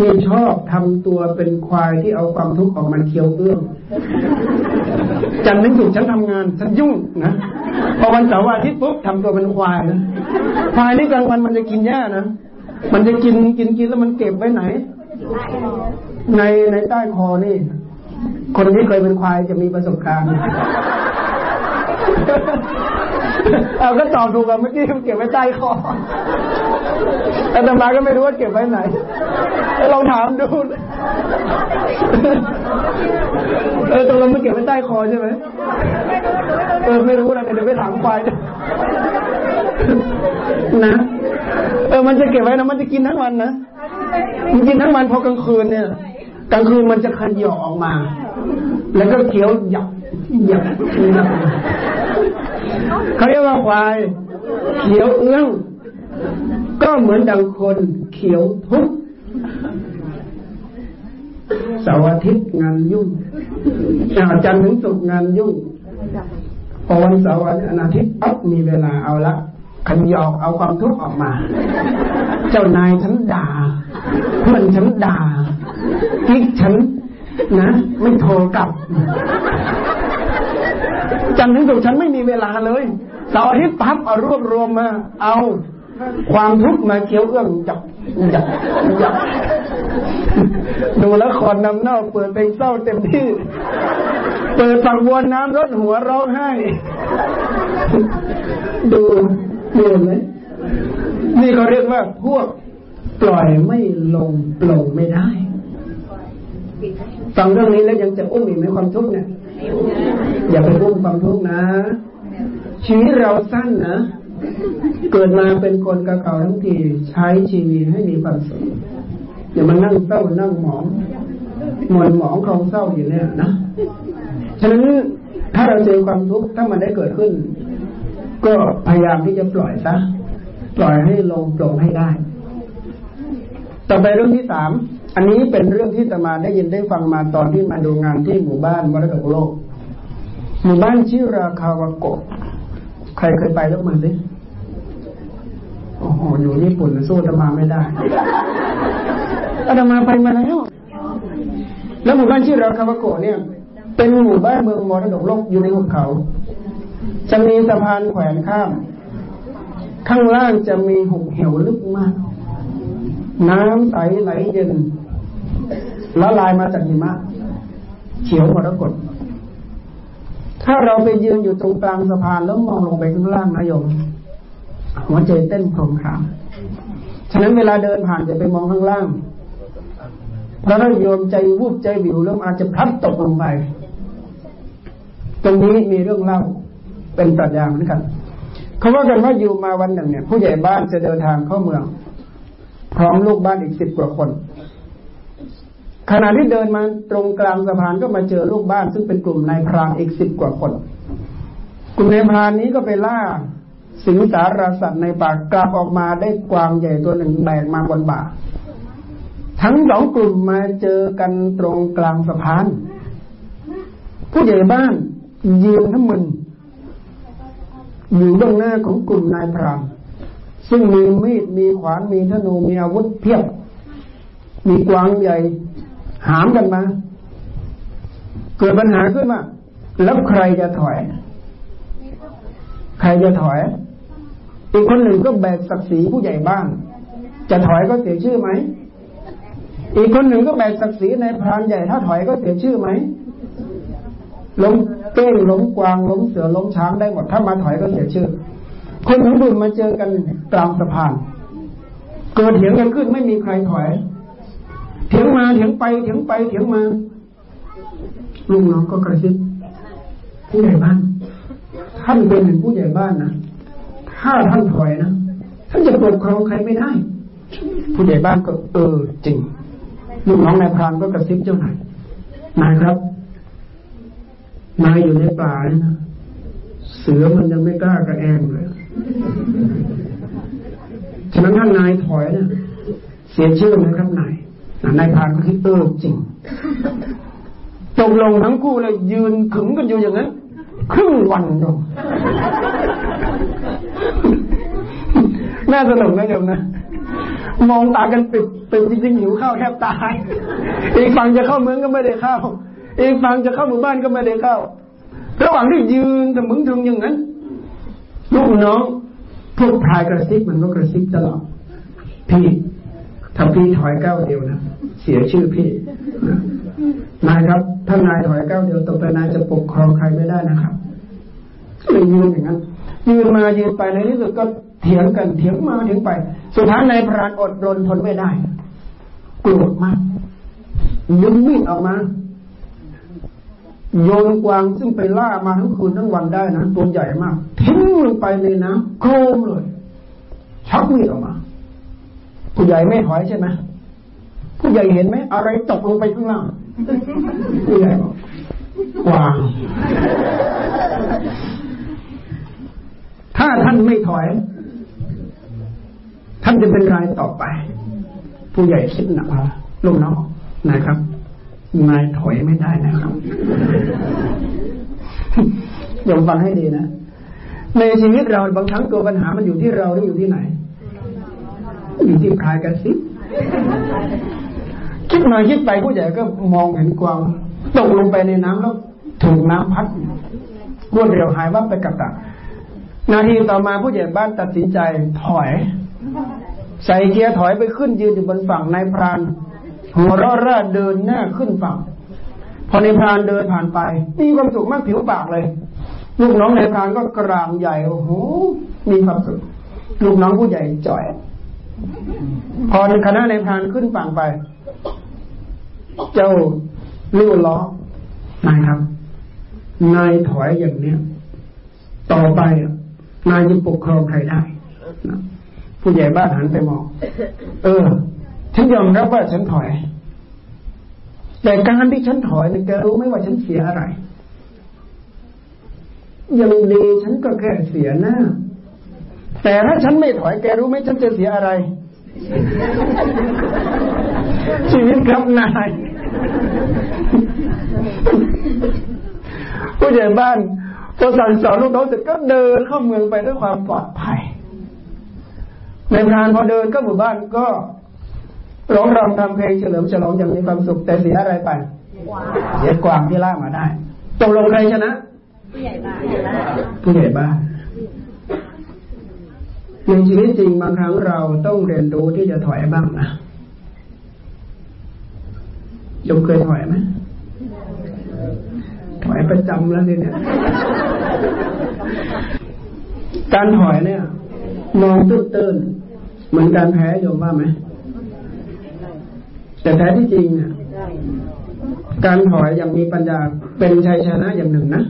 มีชอบทำตัวเป็นควายที่เอาความทุกข์ของมันเคี้ยวเอื้องจันทร์ถึงศุกร์ฉันทำงานฉันยุ่งนะพอวันเสาร์วันอาทิตย์ปุ๊บทำตัวเป็นควายนะควายนี่กลางวันมันจะกินหญ้านะมันจะกินกินกินแล้วมันเก็บไว้ไหน ในในใต้คอนี่ คนที่เคยเป็นควายจะมีประสบการณ์ เอาก็ตอบถูกกับเมื่อกี้เก็บไว้ใต้คอแต่ตมาก็ไม่รู้ว่าเก็บไว้ไหนลองถามดูเออตรงเราไม่เก็บไว้ใต้คอใช่ไหมเออไม่รู้นะเดี๋ยวไปถามควายนะเออมันจะเก็บไว้นะมันจะกินทั้งวันนะมันกินทั้งวันพอกลางคืนเนี่ยกลางคืนมันจะขยอออกมา แล้วก็เคี้ยวหยับ หยับหยับเขาเรียกว่าควายเขียวเอื้อง ก็เหมือนดังคนเขียวทุกเสาร์อาทิตย์งานยุ่งอาจันทร์ถึงศุกร์งานยุ่งพอวันเสาร์วันอาทิตย์ปั๊บมีเวลาเอาละขันยอกเอาความทุกข์ออกมา เจ้านายฉันด่าเพื่อนฉันด่ากิ๊กฉันนะ ไม่โทรกลับ จันทร์ถึงศุกร์ฉันไม่มีเวลาเลยเสาร์อาทิตย์ปั๊บเอารวบรวมมา เอาความทุกข์มาเคี้ยวเอื้องจับจับจับดูแล้วครนำเน่าเปิดเพลงเศร้าเต็มที่ เปิดฝังวนน้ำรถหัวร้องไห้ ดูเห็นไหมนี่เขาเรียกว่าพวกปล่อยไม่ลงปลงไม่ได้ฟังเรื่องนี้แล้วยังจะอุ้มอีกไหมความทุกข์เนี่ย อย่าไปอุ้มความทุกข์นะ ชีวิตเราสั้นนะ เกิดมาเป็นคนกระเก่าทั้งทีใช้ชีวิตให้มีความสุขอย่ามานั่งเศร้านั่งหมองหมอนหมองคลองเศร้าอยู่เนี่ยนะฉะนั้นถ้าเราเจอความทุกข์ถ้ามันได้เกิดขึ้น ก็พยายามที่จะปล่อยซะปล่อยให้ลงปลงให้ได้ ต่อไปเรื่องที่สาม อันนี้เป็นเรื่องที่จะมาได้ยินได้ฟังมาตอนที่มาดูงานที่หมู่บ้านมรดกโลก หมู่บ้านชื่อราคาวโกะ ใครเคยไปแล้วมาสิโอ้โหอยู่ญี่ปุ่นสู้ธรรมาไม่ได้ตมาไปมาแล้ว แล้วหมู่บ้านชื่อราคาวโกะเนี่ย เป็นหมู่บ้านเมืองมรดกโลกอยู่ในหุบเขา จะมีสะพานแขวนข้าม ข้างล่างจะมีหุบเหวลึกมาก น้ำใสไหลเย็น ละลายมาจากหิมะ เขียวมรกตถ้าเราไปยืนอยู่ตรงกลางสะพานแล้วมองลงไปข้างล่างนะโยมหัวใจเต้นโครมครามฉะนั้นเวลาเดินผ่านจะไปมองข้างล่างเพราะถ้าโยมใจวูบใจวิวแล้วอาจจะพลัดตกลงไป ตรงนี้มีเรื่องเล่าเป็นปรัชญาเหมือนกันเขาว่ากันว่าอยู่มาวันหนึ่งเนี่ย ผู้ใหญ่บ้านจะเดินทางเข้าเมือง พร้อมลูกบ้านอีกสิบกว่าคน ขณะที่เดินมาตรงกลางสะพานก็มาเจอลูกบ้าน ซึ่งเป็นกลุ่มนายพรานอีกสิบกว่าคน กลุ่มนายพรานนี้ก็ไปล่า สิงสารสัตว์ในป่ากลับออกมาได้กวางใหญ่ตัวหนึ่งแบกมาบนบ่า ทั้งสองกลุ่มมาเจอกันตรงกลางสะพาน ผู้ใหญ่บ้านยืนทั้งมึนอยู่เบื้องหน้าของกลุ่มนายพรานซึ่งมีมีดมีขวานมีธนูมีอาวุธเพียบ มีกวางใหญ่ หามกันมา เกิดปัญหาขึ้นมา แล้วใครจะถอย ใครจะถอย อีกคนหนึ่งก็แบกศักดิ์ศรีผู้ใหญ่บ้าน จะถอยก็เสียชื่อไหม อีกคนหนึ่งก็แบกศักดิ์ศรีในพรานใหญ่ ถ้าถอยก็เสียชื่อไหมล้มเก้งล้มกวางล้มเสือล้มช้างได้หมด ถ้ามาถอยก็เสียชื่อ คนทั้งบุญมาเจอกันกลางสะพาน เกิดเถียงกันขึ้นไม่มีใครถอย เถียงมาเถียงไปเถียงไปเถียงมาลุงน้องก็กระซิบผู้ใหญ่บ้าน ท่านเป็นผู้ใหญ่บ้านนะถ้าท่านถอยนะท่านจะปกครองใครไม่ได้ ผู้ใหญ่บ้านก็ เออ จริงลูกน้องนายพรานก็กระซิบเจ้านายนายครับนายอยู่ในป่านะเสือมันยังไม่กล้ากระแองเลยฉะนั้นท่านนายถอยนะเสียชื่อนะครับนาย นายพานก็คิดเออจริงตกลงทั้งคู่เลยยืนขึงกันอยู่อย่างนั้นครึ่งวันตรงแม่สนุกนะโยมนะ มองตากันปิดปิดจริงๆหิวข้าวแทบตาย อีกฝั่งจะเข้าเมืองก็ไม่ได้เข้า อีกฝั่งจะเข้าหมู่บ้านก็ไม่ได้เข้า ระหว่างที่ยืนแต่มึงถึงอย่างนั้น ลูกน้องพวกพายกระซิบมันก็กระซิบตลอดพี่ถ้าพี่ถอยก้าวเดียวนะ เสียชื่อพี่นายครับถ้านายถอยก้าวเดียวต่อไปนายจะปกครองใครไม่ได้นะครับเลยยืนอย่างนั้นยืนมายืนไปในที่สุดก็เถียงกันเถียงมาเถียงไป สุดท้ายนายพรานอดรนทนไม่ได้โกรธมากยึดมีดออกมาโยนกวางซึ่งไปล่ามาทั้งคืนทั้งวันได้นะตัวใหญ่มากทิ้งลงไปในน้ำโครมเลยชักมีดออกมาผู้ใหญ่ไม่ถอยใช่ไหม ผู้ใหญ่เห็นไหมอะไรตกลงไปข้างล่างผู้ใหญ่บอกกวางถ้าท่านไม่ถอย ท่านจะเป็นรายต่อไป ผู้ใหญ่คิดหนักลูกน้องนะครับนายถอยไม่ได้นะครับยอมฟังให้ดีนะในชีวิตเราบางครั้งตัวปัญหามันอยู่ที่เราหรืออยู่ที่ไหน อยู่ที่พายกันสิ คิดมาคิดไปผู้ใหญ่ก็มองเห็นกวางตกลงไปในน้ำแล้วถูกน้ำพัดรวดเร็วหายวับไปกับตานาทีต่อมาผู้ใหญ่บ้านตัดสินใจถอย ใส่เกียร์ถอยไปขึ้นยืนอยู่บนฝั่งนายพรานหัวราะร่าเดินหน้าขึ้นฝั่ง พอในพรานเดินผ่านไปมีความสุขมากผิวปากเลย ลูกน้องในพรานก็กรางใหญ่โอ้โหมีความสุขลูกน้องผู้ใหญ่จ่อย พอคณะในพรานขึ้นฝั่งไป เจ้าลู่ล้อนายครับ นายถอยอย่างเนี้ยต่อไปนายจะปกครองใครได้ผู้ใหญ่บ้านหันไปมองเออฉันยอมรับว่าฉันถอย แต่การที่ฉันถอยเนี่ยแกรู้ไหมว่าฉันเสียอะไรยังดีฉันก็แค่เสียหน้า แต่ถ้าฉันไม่ถอยแกรู้ไหมฉันจะเสียอะไร ชีวิตครับนาย ผู้ใหญ่บ้านพอสั่งสอนลูกน้องเสร็จก็เดินเข้าเมืองไปด้วยความปลอดภัยในพรานพอเดินก็หมู่บ้านก็ร้องรำทำเพลงเฉลิมฉลองอย่างมีความสุขแต่เสียอะไรไปเสียกวางที่ล่ามาได้ตกลงใครชนะ ผู้ใหญ่บ้านผู้ใหญ่บ้าน ในชีวิตจริงบางครั้งเราต้องเรียนรู้ที่จะถอยบ้างนะยมเคยถอยไหมถอยประจำแล้วเนี่ย การถอยเนี่ยมองตื้นๆเหมือนการแพ้ยมว่าไหม แต่แท้ที่จริงเนี่ยการถอยอย่างมีปัญญาเป็นชัยชนะอย่างหนึ่งนะ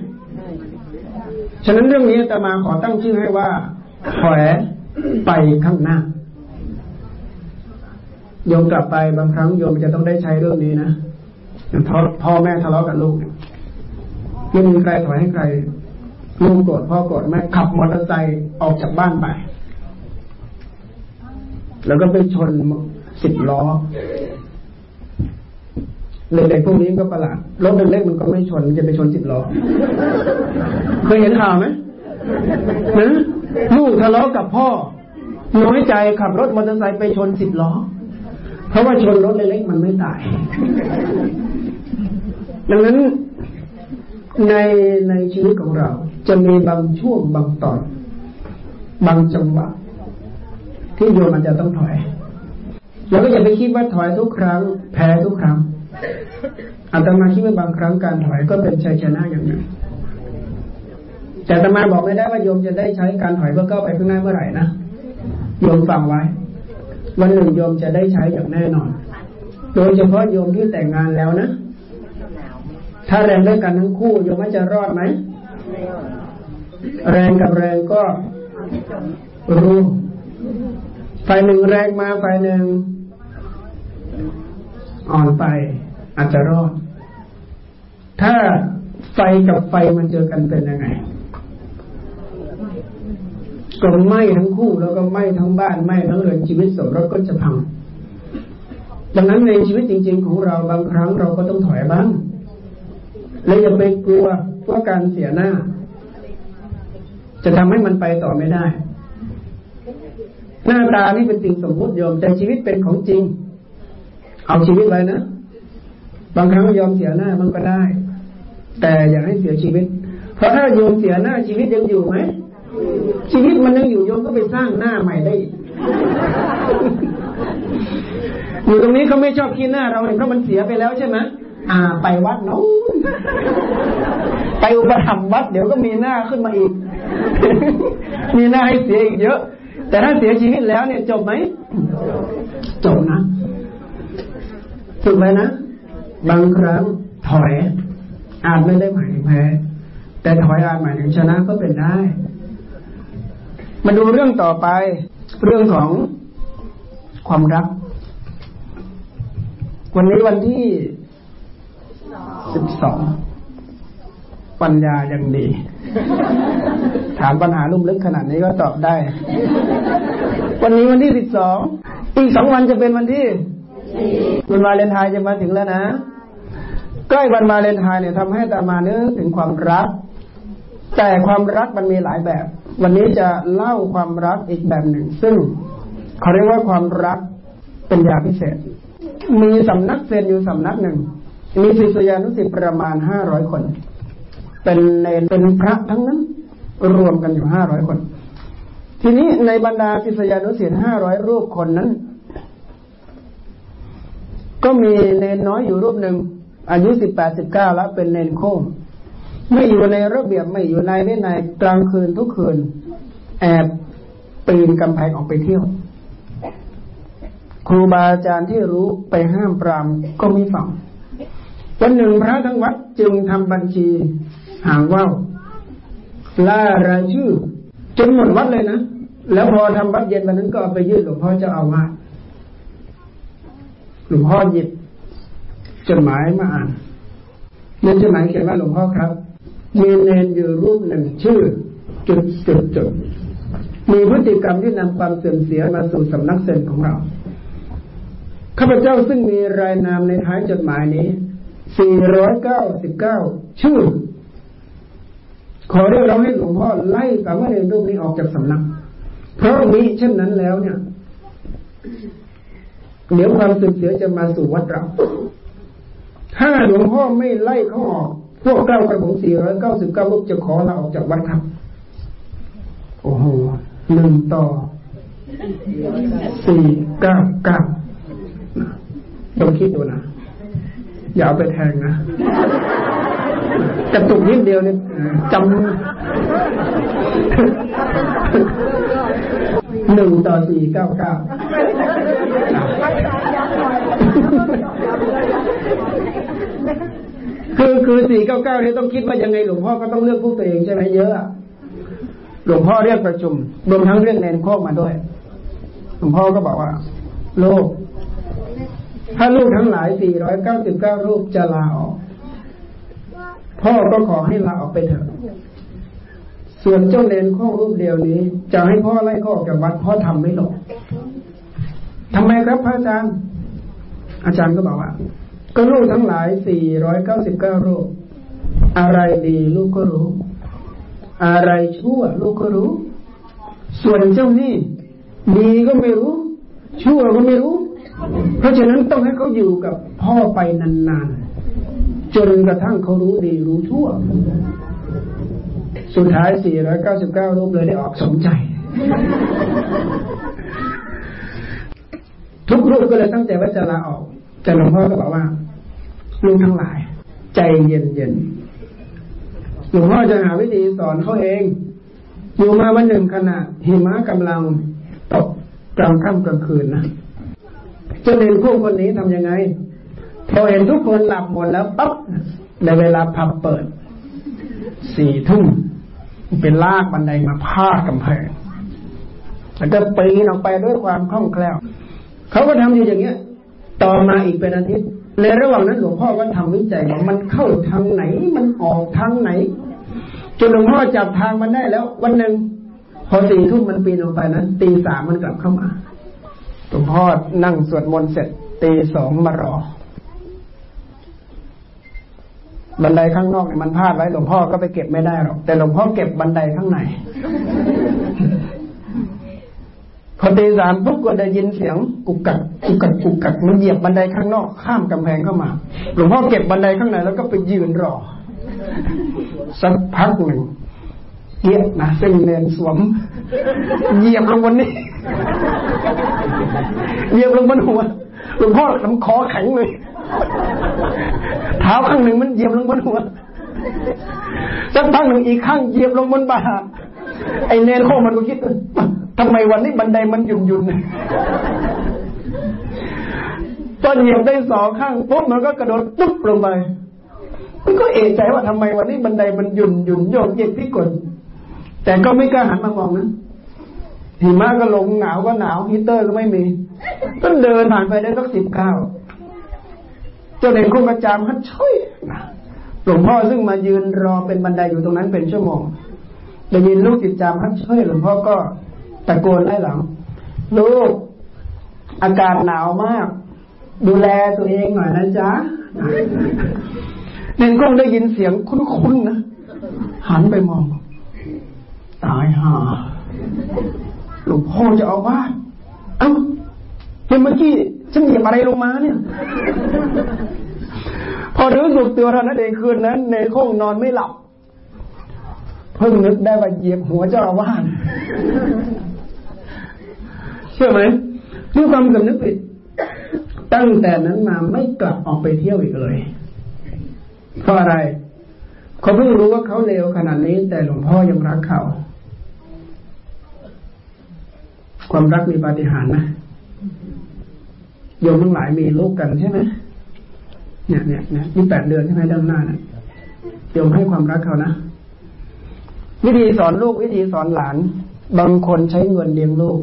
ฉะนั้นเรื่องนี้จะมาขอตั้งชื่อให้ว่า ถอย ไปข้างหน้าโยมกลับไปบางครั้งโยมจะต้องได้ใช้เรื่องนี้นะพ่อพ่อแม่ทะเลาะกับลูกไม่มีใครถอยให้ใครลูกโกรธพ่อโกรธแม่ขับมอเตอร์ไซค์ออกจากบ้านไป แล้วก็ไปชนสิบล้อเด็กๆพวกนี้ก็ประหลาดรถเล็กๆมันก็ไม่ชนมันจะไปชนสิบล้อเคยเห็นข่าวไหมนะ ลูกทะเลาะกับพ่อ น้อยใจขับรถมอเตอร์ไซค์ไปชนสิบล้อ เพราะว่าชนรถเล็กๆมันไม่ตาย ดังนั้นในในชีวิตของเรา จะมีบางช่วงบางตอน บางจังหวะที่โยมมันจะต้องถอยแล้วก็อย่าไปคิดว่าถอยทุกครั้ง แพ้ทุกครั้งอาตมาคิดว่าบางครั้งการถอยก็เป็นชัยชนะอย่างหนึ่ง แต่อาตมาบอกไม่ได้ว่าโยมจะได้ใช้การถอยเพื่อก้าวไปข้างหน้าเมื่อไหร่นะโยมฟังไว้ วันหนึ่งโยมจะได้ใช้อย่างแน่นอน โดยเฉพาะโยมที่แต่งงานแล้วนะ ถ้าแรงด้วยกันทั้งคู่โยมว่าจะรอดไหมแรงกับแรงก็รู้ฝ่ายหนึ่งแรงมาฝ่ายหนึ่งอ่อนไปอาจจะรอด ถ้าไฟกับไฟมันเจอกันเป็นยังไง ก็ไหม้ทั้งคู่แล้วก็ไหม้ทั้งบ้านไหม้ทั้งเรือนชีวิตสมรสก็จะพัง ดังนั้นในชีวิตจริง ๆ ของเราบางครั้งเราก็ต้องถอยบ้างและอย่าไปกลัวว่าการเสียหน้า จะทำให้มันไปต่อไม่ได้ หน้าตานี่เป็นสิ่งสมมุติโยมแต่ชีวิตเป็นของจริง เอาชีวิตไว้นะบางครั้งยอมเสียหน้ามันก็ได้ แต่อย่าให้เสียชีวิต เพราะถ้าโยมเสียหน้าชีวิตยังอยู่ไหม ชีวิตมันยังอยู่โยมก็ไปสร้างหน้าใหม่ได้ อยู่ตรงนี้เขาไม่ชอบขี้หน้าเราเนี่ยเพราะมันเสียไปแล้วใช่ไหมอ่า ไปวัดเนาะไปอุปถัมภ์วัดเดี๋ยวก็มีหน้าขึ้นมาอีก มีหน้าให้เสียอีกเยอะ แต่ถ้าเสียชีวิตแล้วเนี่ยจบไหม จบนะฝึกไว้นะ บางครั้งถอยอาจไม่ได้หมายถึงแพ้แต่ถอยอาจหมายถึงชนะก็เป็นได้ มาดูเรื่องต่อไป เรื่องของความรัก วันนี้วันที่สิบสองปัญญายังดี ถามปัญหาลุ่มลึกขนาดนี้ก็ตอบได้ วันนี้วันที่สิบสองอีกสองวันจะเป็นวันที่วันวาเลนไทน์จะมาถึงแล้วนะ ใกล้วันวาเลนไทน์เนี่ยทำให้ตามาเนื้อถึงความรัก แต่ความรักมันมีหลายแบบ วันนี้จะเล่าความรักอีกแบบหนึ่ง ซึ่งเขาเรียกว่าความรักเป็นยาพิเศษ มีสำนักเซนอยู่สำนักหนึ่ง มีศิษยานุศิษย์ประมาณห้าร้อยคน เป็นเนเป็นพระทั้งนั้น รวมกันอยู่ห้าร้อยคน ทีนี้ในบรรดาศิษยานุศิษย์ห้าร้อยรูปคนนั้น ก็มีเนนน้อยอยู่รูปหนึ่งอายุสิบแปดสิบเก้าแล้วเป็นเนนโค้ง ไม่อยู่ในระเบียบไม่อยู่ในวินัยกลางคืนทุกคืน แอบปีนกำแพงออกไปเที่ยว ครูบาอาจารย์ที่รู้ไปห้ามปรามก็ไม่ฟังวันหนึ่งพระทั้งวัดจึงทำบัญชีหางว่าวล่ารายชื่อจนหมดวัดเลยนะ แล้วพอทำวัดเย็นวันนั้นก็ไปยื่นหลวงพ่อเจ้าอาวาสหลวงพ่อหยิบจดหมายมาอ่านในจดหมายเขียนว่าหลวงพ่อครับ มีเนนอยู่รูปหนึ่งชื่อ จุดจุดจุดมีพฤติกรรมที่นำความเสื่อมเสียมาสู่สำนักเซนของเราข้าพเจ้าซึ่งมีรายนามในท้ายจดหมายนี้ 499 ชื่อ ขอเรียกร้องให้หลวงพ่อไล่สามเณรรูปนี้ออกจากสำนัก เพราะมีเช่นนั้นแล้วเนี่ย เดี๋ยวความเสื่อมเสียจะมาสู่วัดเรา ถ้าหลวงพ่อไม่ไล่เขาออก พวกเก้ากระผมสี่ร้อยเก้าสิบเก้าลูกจะขอลาออกจากวัดครับ โอ้โหหนึ่งต่อสี่เก้าเก้าลองคิดดูนะ อย่าเอาไปแทงนะกระตุกนิดเดียวเนี่ยจำหนึ่งต่อสี่เก้าเก้า คือคือสี่เก้าเก้านี่ต้องคิดว่ายังไงหลวงพ่อก็ต้องเลือกพวกตัวเองใช่ไหมเยอะหลวงพ่อเรียกประชุมรวมทั้งเรื่องแนนโคกมาด้วย หลวงพ่อก็บอกว่า โลก ถ้าลูกทั้งหลายสี่ร้อยเก้าสิบเก้ารูปจะลาออกพ่อก็ขอให้ลาออกไปเถอะ ส่วนเจ้าเนนข้อรูปเดียวนี้ จะให้พ่อไล่ข้ออกจากวัดพ่อทำไม่หรอกทำไมครับพระอาจารย์ อาจารย์ก็บอกว่า ก็ลูกทั้งหลายสี่ร้อยเก้าสิบเก้ารูป อะไรดีลูกก็รู้ อะไรชั่ว ลูกก็รู้ ส่วนเจ้านี่ดีก็ไม่รู้ ชั่วก็ไม่รู้ เพราะฉะนั้นต้องให้เขาอยู่กับพ่อไปนานๆ จนกระทั่งเขารู้ดีรู้ชั่ว สุดท้าย 499 รูปเลยได้ออกสมใจ ทุกรูปก็เลยตั้งใจว่าจะลาออก แต่หลวงพ่อก็บอกว่า ลูกทั้งหลาย ใจเย็นเย็นหลวงพ่อจะหาวิธีสอนเขาเอง อยู่มาวันหนึ่งขณะหิมะกำลังตกกลางค่ำกลางคืนนะจะเห็นผู้คนนี้ทำยังไง พอเห็นทุกคนหลับหมดแล้วปั๊บในเวลาผับเปิด สี่ทุ่มเป็นลากบันไดมาพาดกำแพงแล้วก็ปีนออกไปด้วยความคล่องแคล่ว เขาก็ทำอยู่อย่างเงี้ย ต่อมาอีกเป็นอาทิตย์ ในระหว่างนั้นหลวงพ่อก็ทำวิจัยว่ามันเข้าทางไหน มันออกทางไหนจนหลวงพ่อจับทางมันได้แล้ว วันหนึ่งพอสี่ทุ่มมันปีนออกไปนั้นตีสามมันกลับเข้ามาหลวงพ่อนั่งสวดมนต์เสร็จตีสองมารอ บันไดข้างนอกเนี่ยมันพลาดไว้หลวงพ่อก็ไปเก็บไม่ได้หรอกแต่หลวงพ่อเก็บบันไดข้างใน พอตีสามปุ๊บก็ได้ยินเสียงกุกกักกุกกักกุกกักมันเหยียบบันไดข้างนอกข้ามกำแพงเข้ามาหลวงพ่อเก็บบันไดข้างในแล้วก็ไปยืนรอสักพักหนึ่งเกียบนะเส้นเนนสวมเหยียบลงบนนี้เหยียบลงบนหัวหลวงพ่อลำคอแข็งเลยเท้าข้างหนึ่งมันเหยียบลงบนหัวสักพักหนึ่งอีกข้างเหยียบลงบนบ่าไอเนนโคมันก็คิด ทำไมวันนี้บันไดมันหยุ่นหยุ่นตอนเหยียบได้สองข้างปุ๊บมันก็กระโดดตุ๊บลงไปมันก็เอะใจว่าทำไมวันนี้บันไดมันหยุ่นหยุ่นโยกเยกพิกลแต่ก็ไม่กล้าหันมามองนะหิมะก็ลงหนาวก็หนาวฮีเตอร์ก็ไม่มีก็เดินผ่านไปได้สักสิบเก้าเจ้าเด่นคงกระจามฮัดช่วยหลวงพ่อซึ่งมายืนรอเป็นบันไดอยู่ตรงนั้นเป็นชั่วโมงได้ยินลูกจิตจามฮัดช่วยหลวงพ่อก็ ตะโกนไล่หลัง ลูก อากาศหนาวมาก ดูแลตัวเองหน่อยนะจ๊ะเด่นคงได้ยินเสียงคุ้นๆนะหันไปมอง ตายห่าหลวงพ่อจะเอาบ้าน เอ้าเห็นเมื่อกี้ฉันเหยียบอะไรลงมาเนี่ย พอรู้สึกตัวเท่านั้นเองคืนนั้น ในห้องนอนไม่หลับ เพิ่งนึกได้ว่าเหยียบหัวเจ้าอาวาส ชื่อไหมด้วยความสำนึกผิด ตั้งแต่นั้นมาไม่กลับออกไปเที่ยวอีกเลย เพราะอะไร เขาเพิ่งรู้ว่าเขาเลวขนาดนี้ แต่หลวงพ่อยังรักเขา ความรักมีปาฏิหาริย์นะโยมทั้งหลายมีลูกกันใช่ไหมเนี่ยเนี่ยเนี่ยนี่แปดเดือนใช่ไหมด้านหน้านะโยมให้ความรักเขานะ วิธีสอนลูกวิธีสอนหลาน บางคนใช้เงินเลี้ยงลูก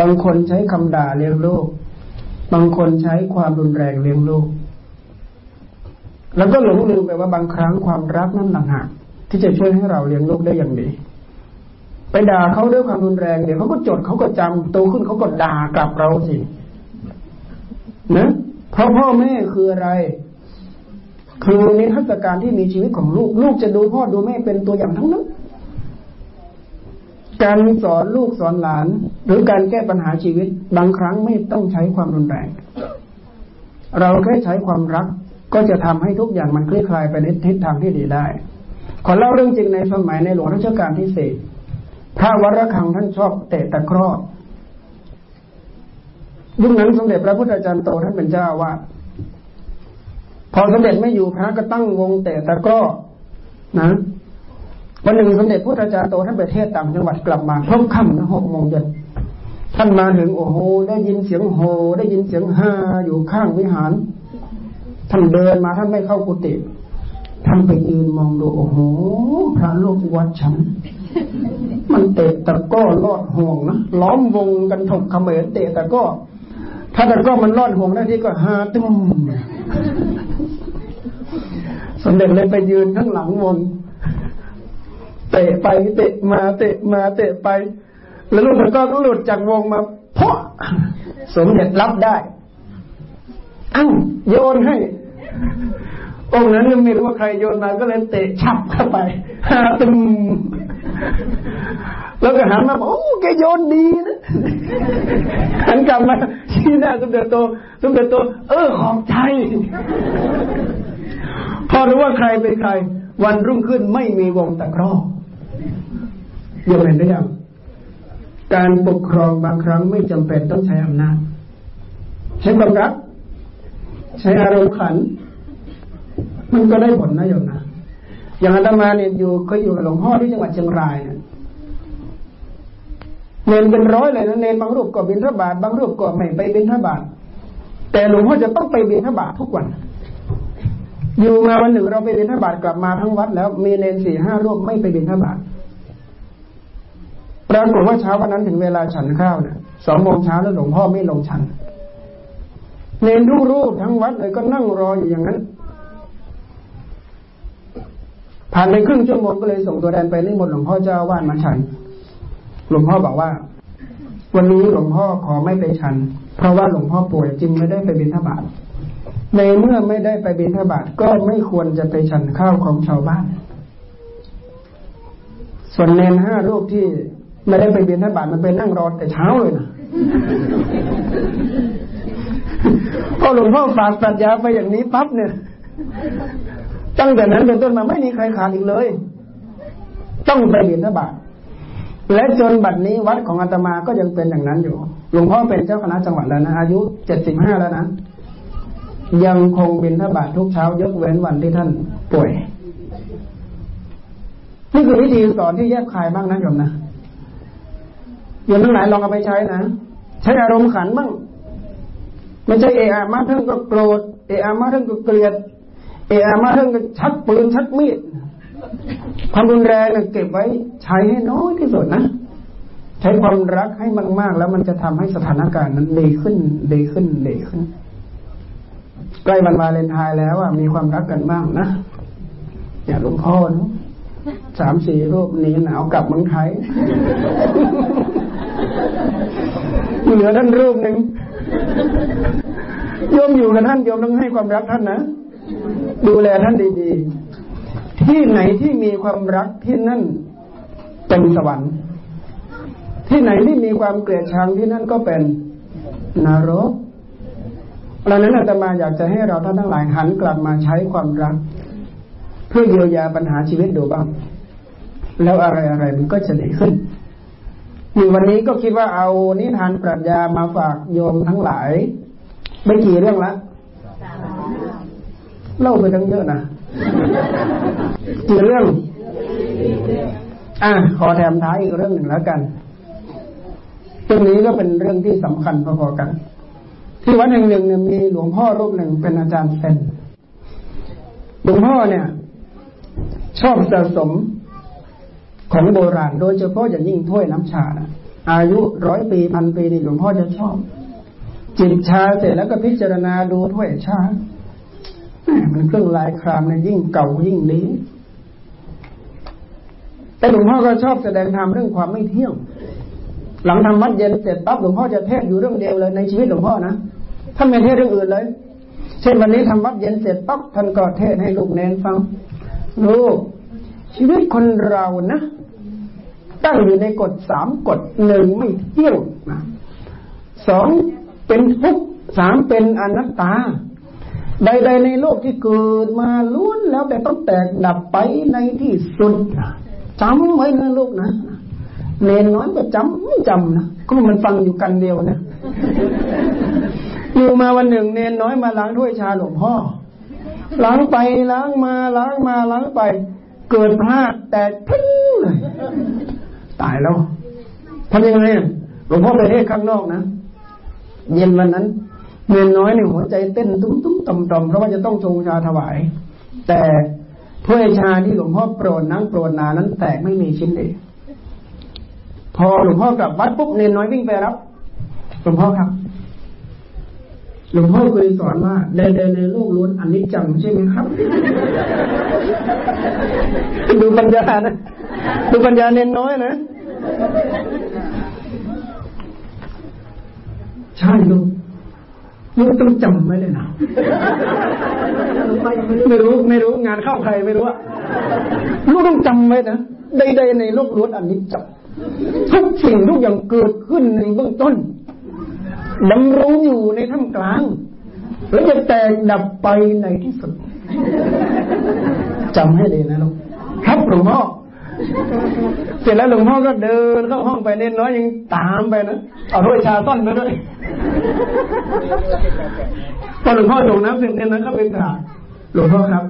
บางคนใช้คำด่าเลี้ยงลูก บางคนใช้ความรุนแรงเลี้ยงลูก แล้วก็หลงลืมไปว่าบางครั้งความรักนั่นหลังหักที่จะช่วยให้เราเลี้ยงลูกได้อย่างดี ไปด่าเขาด้วยความรุนแรงเดี๋ยวเขาก็จดเขาก็จำโตขึ้นเขาก็ด่ากลับเราสิ นะเพราะพ่อแม่คืออะไร คือในทัศการที่มีชีวิตของลูก ลูกจะดูพ่อดูแม่เป็นตัวอย่างทั้งนั้น การสอนลูกสอนหลาน หรือการแก้ปัญหาชีวิต บางครั้งไม่ต้องใช้ความรุนแรง เราแค่ใช้ความรักก็จะทำให้ทุกอย่างมันคลี่คลายไปในทิศทางที่ดีได้ ขอเล่าเรื่องจริงในสมัยในหลวงรัชกาลที่สี่พระวรคังท่านชอบเตะตะครอยุคนั้นสมเด็จพระพุทธจารย์โตท่านเป็นเจ้าว่าพอสมเด็จไม่อยู่พระก็ตั้งวงแต่ตะก้อนะ วันหนึ่งสมเด็จพระราชาโตท่านไปเทศต่างจังหวัดกลับมาพบค่ำนะหกโมงเย็นท่านมาถึงโอ้โห ได้ยินเสียงโหได้ยินเสียงฮ่าอยู่ข้างวิหาร ท่านเดินมาท่านไม่เข้ากุฏิท่านไปยืนมองดูโอ้โหพระลูกวัดฉัน มันเตะตะก้อลอดห่วงนะล้อมวงกันถกเขมรเตะตะก้อถ้าตะก้อมันลอดห่วงได้ที่ก็ฮาตุ้มสมเด็จเลยไปยืนข้างหลังวง เตะไปเตะมาเตะมาเตะไป แล้วลูกตะก้อก็หลุดจากวงมา เพราะสมเด็จรับได้อ้าโยนให้ องค์นั้นไม่รู้ว่าใครโยนมาก็เลยเตะฉับเข้าไปฮาตึมแล้วก็หันมาบอกโอ้แกโยนดีนะหันกลับมาชี้หน้าสมเด็จโตสมเด็จโต เออของใจ พอรู้ว่าใครเป็นใคร วันรุ่งขึ้นไม่มีวงตะกร้อ ยงเห็นได้ยังการปกครองบางครั้งไม่จำเป็นต้องใช้อำนาจ ใช้ความรัก ใช้อารมณ์ขัน มันก็ได้ผลนะโยมนะอย่างอาตมาเนี่ยอยู่เคยอยู่กับหลวงพ่อที่จังหวัดเชียงรายเนี่ยเนนเป็นร้อยเลยนะเนนบางรูปก็บินทบาทบางรูปก็ไม่ไปบินทบาทแต่หลวงพ่อจะต้องไปบินทบาททุกวัน อยู่มาวันหนึ่งเราไปบินทบาทกลับมาทั้งวัด แล้วมีเนนสี่ห้ารูปไม่ไปบินทบาท ปรากฏว่าเช้าวันนั้นถึงเวลาฉันข้าวเนี่ยสองโมงเช้าแล้วหลวงพ่อไม่ลงฉันเนนทุกรูปทั้งวัดเลยก็นั่งรออยู่อย่างนั้น ผ่านไปครึ่งชั่วโมงก็เลยส่งตัวแทนไปนิมนต์หลวงพ่อเจ้าวาดมาฉัน หลวงพ่อบอกว่า วันนี้หลวงพ่อขอไม่ไปฉัน เพราะว่าหลวงพ่อป่วยจึงไม่ได้ไปบิณฑบาตในเมื่อไม่ได้ไปบิณฑบาตก็ไม่ควรจะไปฉันข้าวของชาวบ้าน ส่วนเนนห้ารูปที่ ไม่ได้ไปเบิณฑบาตมันไปนั่งรอแต่เช้าเลยนะพอหลวงพ่อฝากปัญญาไปอย่างนี้ปั๊บเนี่ย ตั้งแต่นั้นเป็นต้นมาไม่มีใครขาดอีกเลย ต้องไปเบิณฑบาตและจนบัดนี้วัดของอาตมาก็ยังเป็นอย่างนั้นอยู่ หลวงพ่อเป็นเจ้าคณะจังหวัดแล้วนะ อายุเจ็ดสิบห้าแล้วนะ ยังคงบิณฑบาตทุกเช้ายกเว้นวันที่ท่านป่วย นี่คือวิธีสอนที่แยบคายบ้างนะโยมนะ โยมทั้งหลายลองเอาไปใช้นะ ใช้อารมณ์ขันบ้างไม่ใช่เออะมาท่านก็โกรธเออะมาท่านก็เกลียด เออามาเรื่องชักปืนชักมีดความรุนแรงเนี่ยเก็บไว้ใช้ให้น้อยที่สุดนะใช้ความรักให้มากๆ แล้วมันจะทำให้สถานการณ์นั้นดีขึ้นดีขึ้นดีขึ้น ใกล้วันวาเลนไทน์แล้วอะมีความรักกันบ้างนะอย่าลวงพ่อนะสามสี่รูปนี้หนาวกลับเมืองไทย เหลือท่านรูปหนึ่งโยมอยู่กับท่านโยมต้องให้ความรักท่านนะดูแลท่านดีๆ ที่ไหนที่มีความรักที่นั่นเป็นสวรรค์ ที่ไหนที่มีความเกลียดชังที่นั่นก็เป็นนรกดังนั้นอาตมาอยากจะให้เราท่านทั้งหลายหันกลับมาใช้ความรัก เพื่อเยียวยาปัญหาชีวิตดูบ้างแล้วอะไรอะไรมันก็จะดีขึ้น มีวันนี้ก็คิดว่าเอานิทานปรัชญามาฝากโยมทั้งหลายไม่กี่เรื่องละเล่าไปทั้งเยอะนะกี่เรื่อง อะขอแถมท้ายอีกเรื่องหนึ่งแล้วกันเรื่องนี้ก็เป็นเรื่องที่สำคัญพอๆกัน ที่วัดแห่งหนึ่งเนี่ยมีหลวงพ่อรูปหนึ่งเป็นอาจารย์เซนหลวงพ่อเนี่ย ชอบสะสม ของโบราณ โดยเฉพาะอย่างยิ่งถ้วยน้ำชานะอายุร้อยปีพันปีนี่หลวงพ่อจะชอบ จิบชาเสร็จแล้วก็พิจารณาดูถ้วยชามันเครื่องลายครามเนี่ยยิ่งเก่ายิ่งดีแต่หลวงพ่อก็ชอบแสดงธรรมเรื่องความไม่เที่ยง หลังทำมัดเย็นเสร็จปั๊บหลวงพ่อจะเทศอยู่เรื่องเดียวเลยในชีวิตหลวงพ่อนะท่านไม่เทศเรื่องอื่นเลย เช่นวันนี้ทำวัดเย็นเสร็จปั๊บท่านก็เทศให้ลูกเนนฟังลูกชีวิตคนเรานะ ตั้งอยู่ในกฎสามกฎหนึ่งไม่เที่ยงสองเป็นทุกสามเป็นอนัตตา ใด ๆ ในโลกที่เกิดมาล้วนแล้วแต่ต้องแตกดับไปในที่สุดจำไว้นะลูกนะเนนน้อยก็จำไม่จำนะก็มันฟังอยู่กันเดียวนะอยู่มาวันหนึ่งเนนน้อยมาล้างถ้วยชาหลวงพ่อล้างไปล้างมาล้างมาล้างไป เกิดพลาดแต่ทิ้งเลย ตายแล้วทำยังไงหลวงพ่อไปเทศข้างนอกนะเย็นวันนั้นเมียน้อยในหัวใจเต้นตุ้มตุ้มต่อมต่อมเพราะว่าจะต้องชงชาถวาย แต่ถ้วยชาที่หลวงพ่อโปรดนั่งโปรดนานั้น แตกไม่มีชิ้นเลยพอหลวงพ่อกลับวัดปุ๊บเนนน้อยวิ่งไปรับหลวงพ่อครับ หลวงพ่อเคยสอนว่าเดินในโลกล้วนอันนี้จังใช่ไหมครับ ดูปัญญานะดูปัญญาเน้นน้อยนะ ใช่ลูกลูกต้องจำไว้เลยนะ ไม่รู้ไม่รู้งานเข้าใครไม่รู้อะลูกต้องจำไว้นะใดๆในโลกล้วนอันนี้จังทุกสิ่งทุกอย่างเกิดขึ้นในเบื้องต้น ดำรงอยู่ในท่ามกลาง แล้วจะแตกดับไปในที่สุดจำให้เลยนะลูกครับหลวงพ่อเสร็จแล้วหลวงพ่อก็เดินเข้าห้องไปเน้นน้อยยังตามไปนะเอาถ้วยชาต้อนไปด้วยพอหลวงพ่อส่งน้ำเสร็จเน้นนั้นก็เป็นกราบหลวงพ่อครับ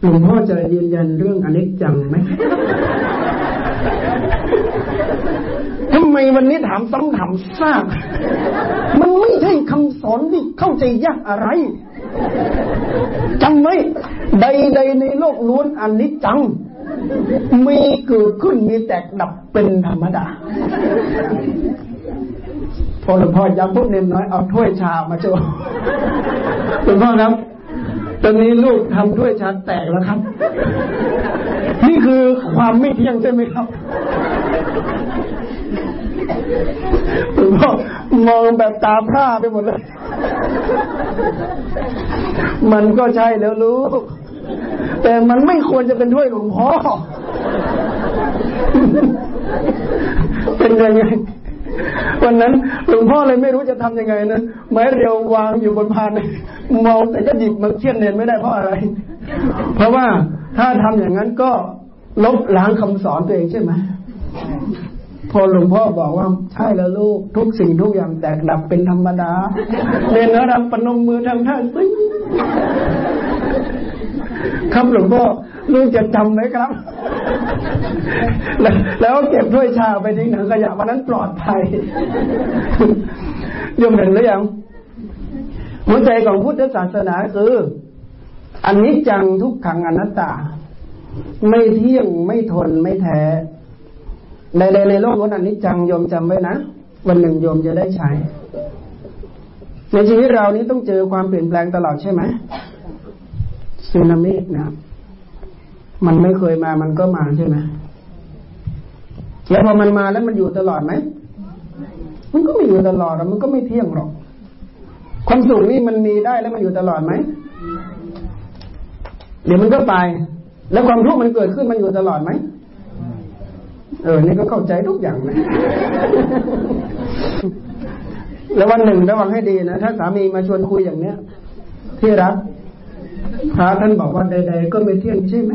หลวงพ่อจะยืนยันเรื่องอนิจจังไหมทำไมวันนี้ถามซ้ำถามซาก มันไม่ใช่คำสอนที่เข้าใจยากอะไรจำไว้ใดๆในโลกล้วนอันนี้จัง มีเกิดขึ้นมีแตกดับเป็นธรรมดา พอหลวงพ่อย้ำพูดเน้นน้อยเอาถ้วยชามาโชว์หลวงพ่อครับ ตอนนี้ลูกทำถ้วยชาแตกแล้วครับ นี่คือความไม่เที่ยงใช่ไหมครับหลวงพ่อมองแบบตาพร่าไปหมดเลย มันก็ใช่แล้วลูก แต่มันไม่ควรจะเป็นถ้วยหลวงพ่อ เป็นยังไง วันนั้นหลวงพ่อเลยไม่รู้จะทำยังไงนะไม้เรียววางอยู่บนพานมองแต่จะหยิบมันเชี่ยนเนนไม่ได้เพราะอะไร เพราะว่าถ้าทำอย่างนั้นก็ลบล้างคำสอนตัวเองใช่ไหมพอหลวงพ่อบอกว่าใช่แล้วลูกทุกสิ่งทุกอย่างแตกดับเป็นธรรมดาเรียนแล้วทำปนมมือทำท่าซึ้งครับหลวงพ่อ ลูกจะจำไหมครับ แล้วเก็บถ้วยชาไปทิ้งถังขยะวันนั้นปลอดภัยยมเห็นหรือยังหัวใจของพุทธศาสนาคืออันนี้จังทุกขังอนัตตา ไม่เที่ยงไม่ทนไม่แท้ในในในโลกวันนี้จังโยมจำไว้นะวันหนึ่งโยมจะได้ใช้ ในชีวิตเรานี้ต้องเจอความเปลี่ยนแปลงตลอดใช่ไหมสึนามินะ มันไม่เคยมามันก็มาใช่ไหมแล้วพอมันมาแล้วมันอยู่ตลอดไหม มันก็ไม่อยู่ตลอดมันก็ไม่เที่ยงหรอก ความสุขนี่มันมีได้แล้วมันอยู่ตลอดไหม เดี๋ยวมันก็ไป แล้วความทุกข์มันเกิดขึ้นมันอยู่ตลอดไหม เออ นี่ก็เข้าใจทุกอย่างเลยแล้ววันหนึ่งระวังให้ดีนะ ถ้าสามีมาชวนคุยอย่างเนี้ย ที่รัก พระท่านบอกว่าใด ๆ ก็ไม่เที่ยงใช่ไหม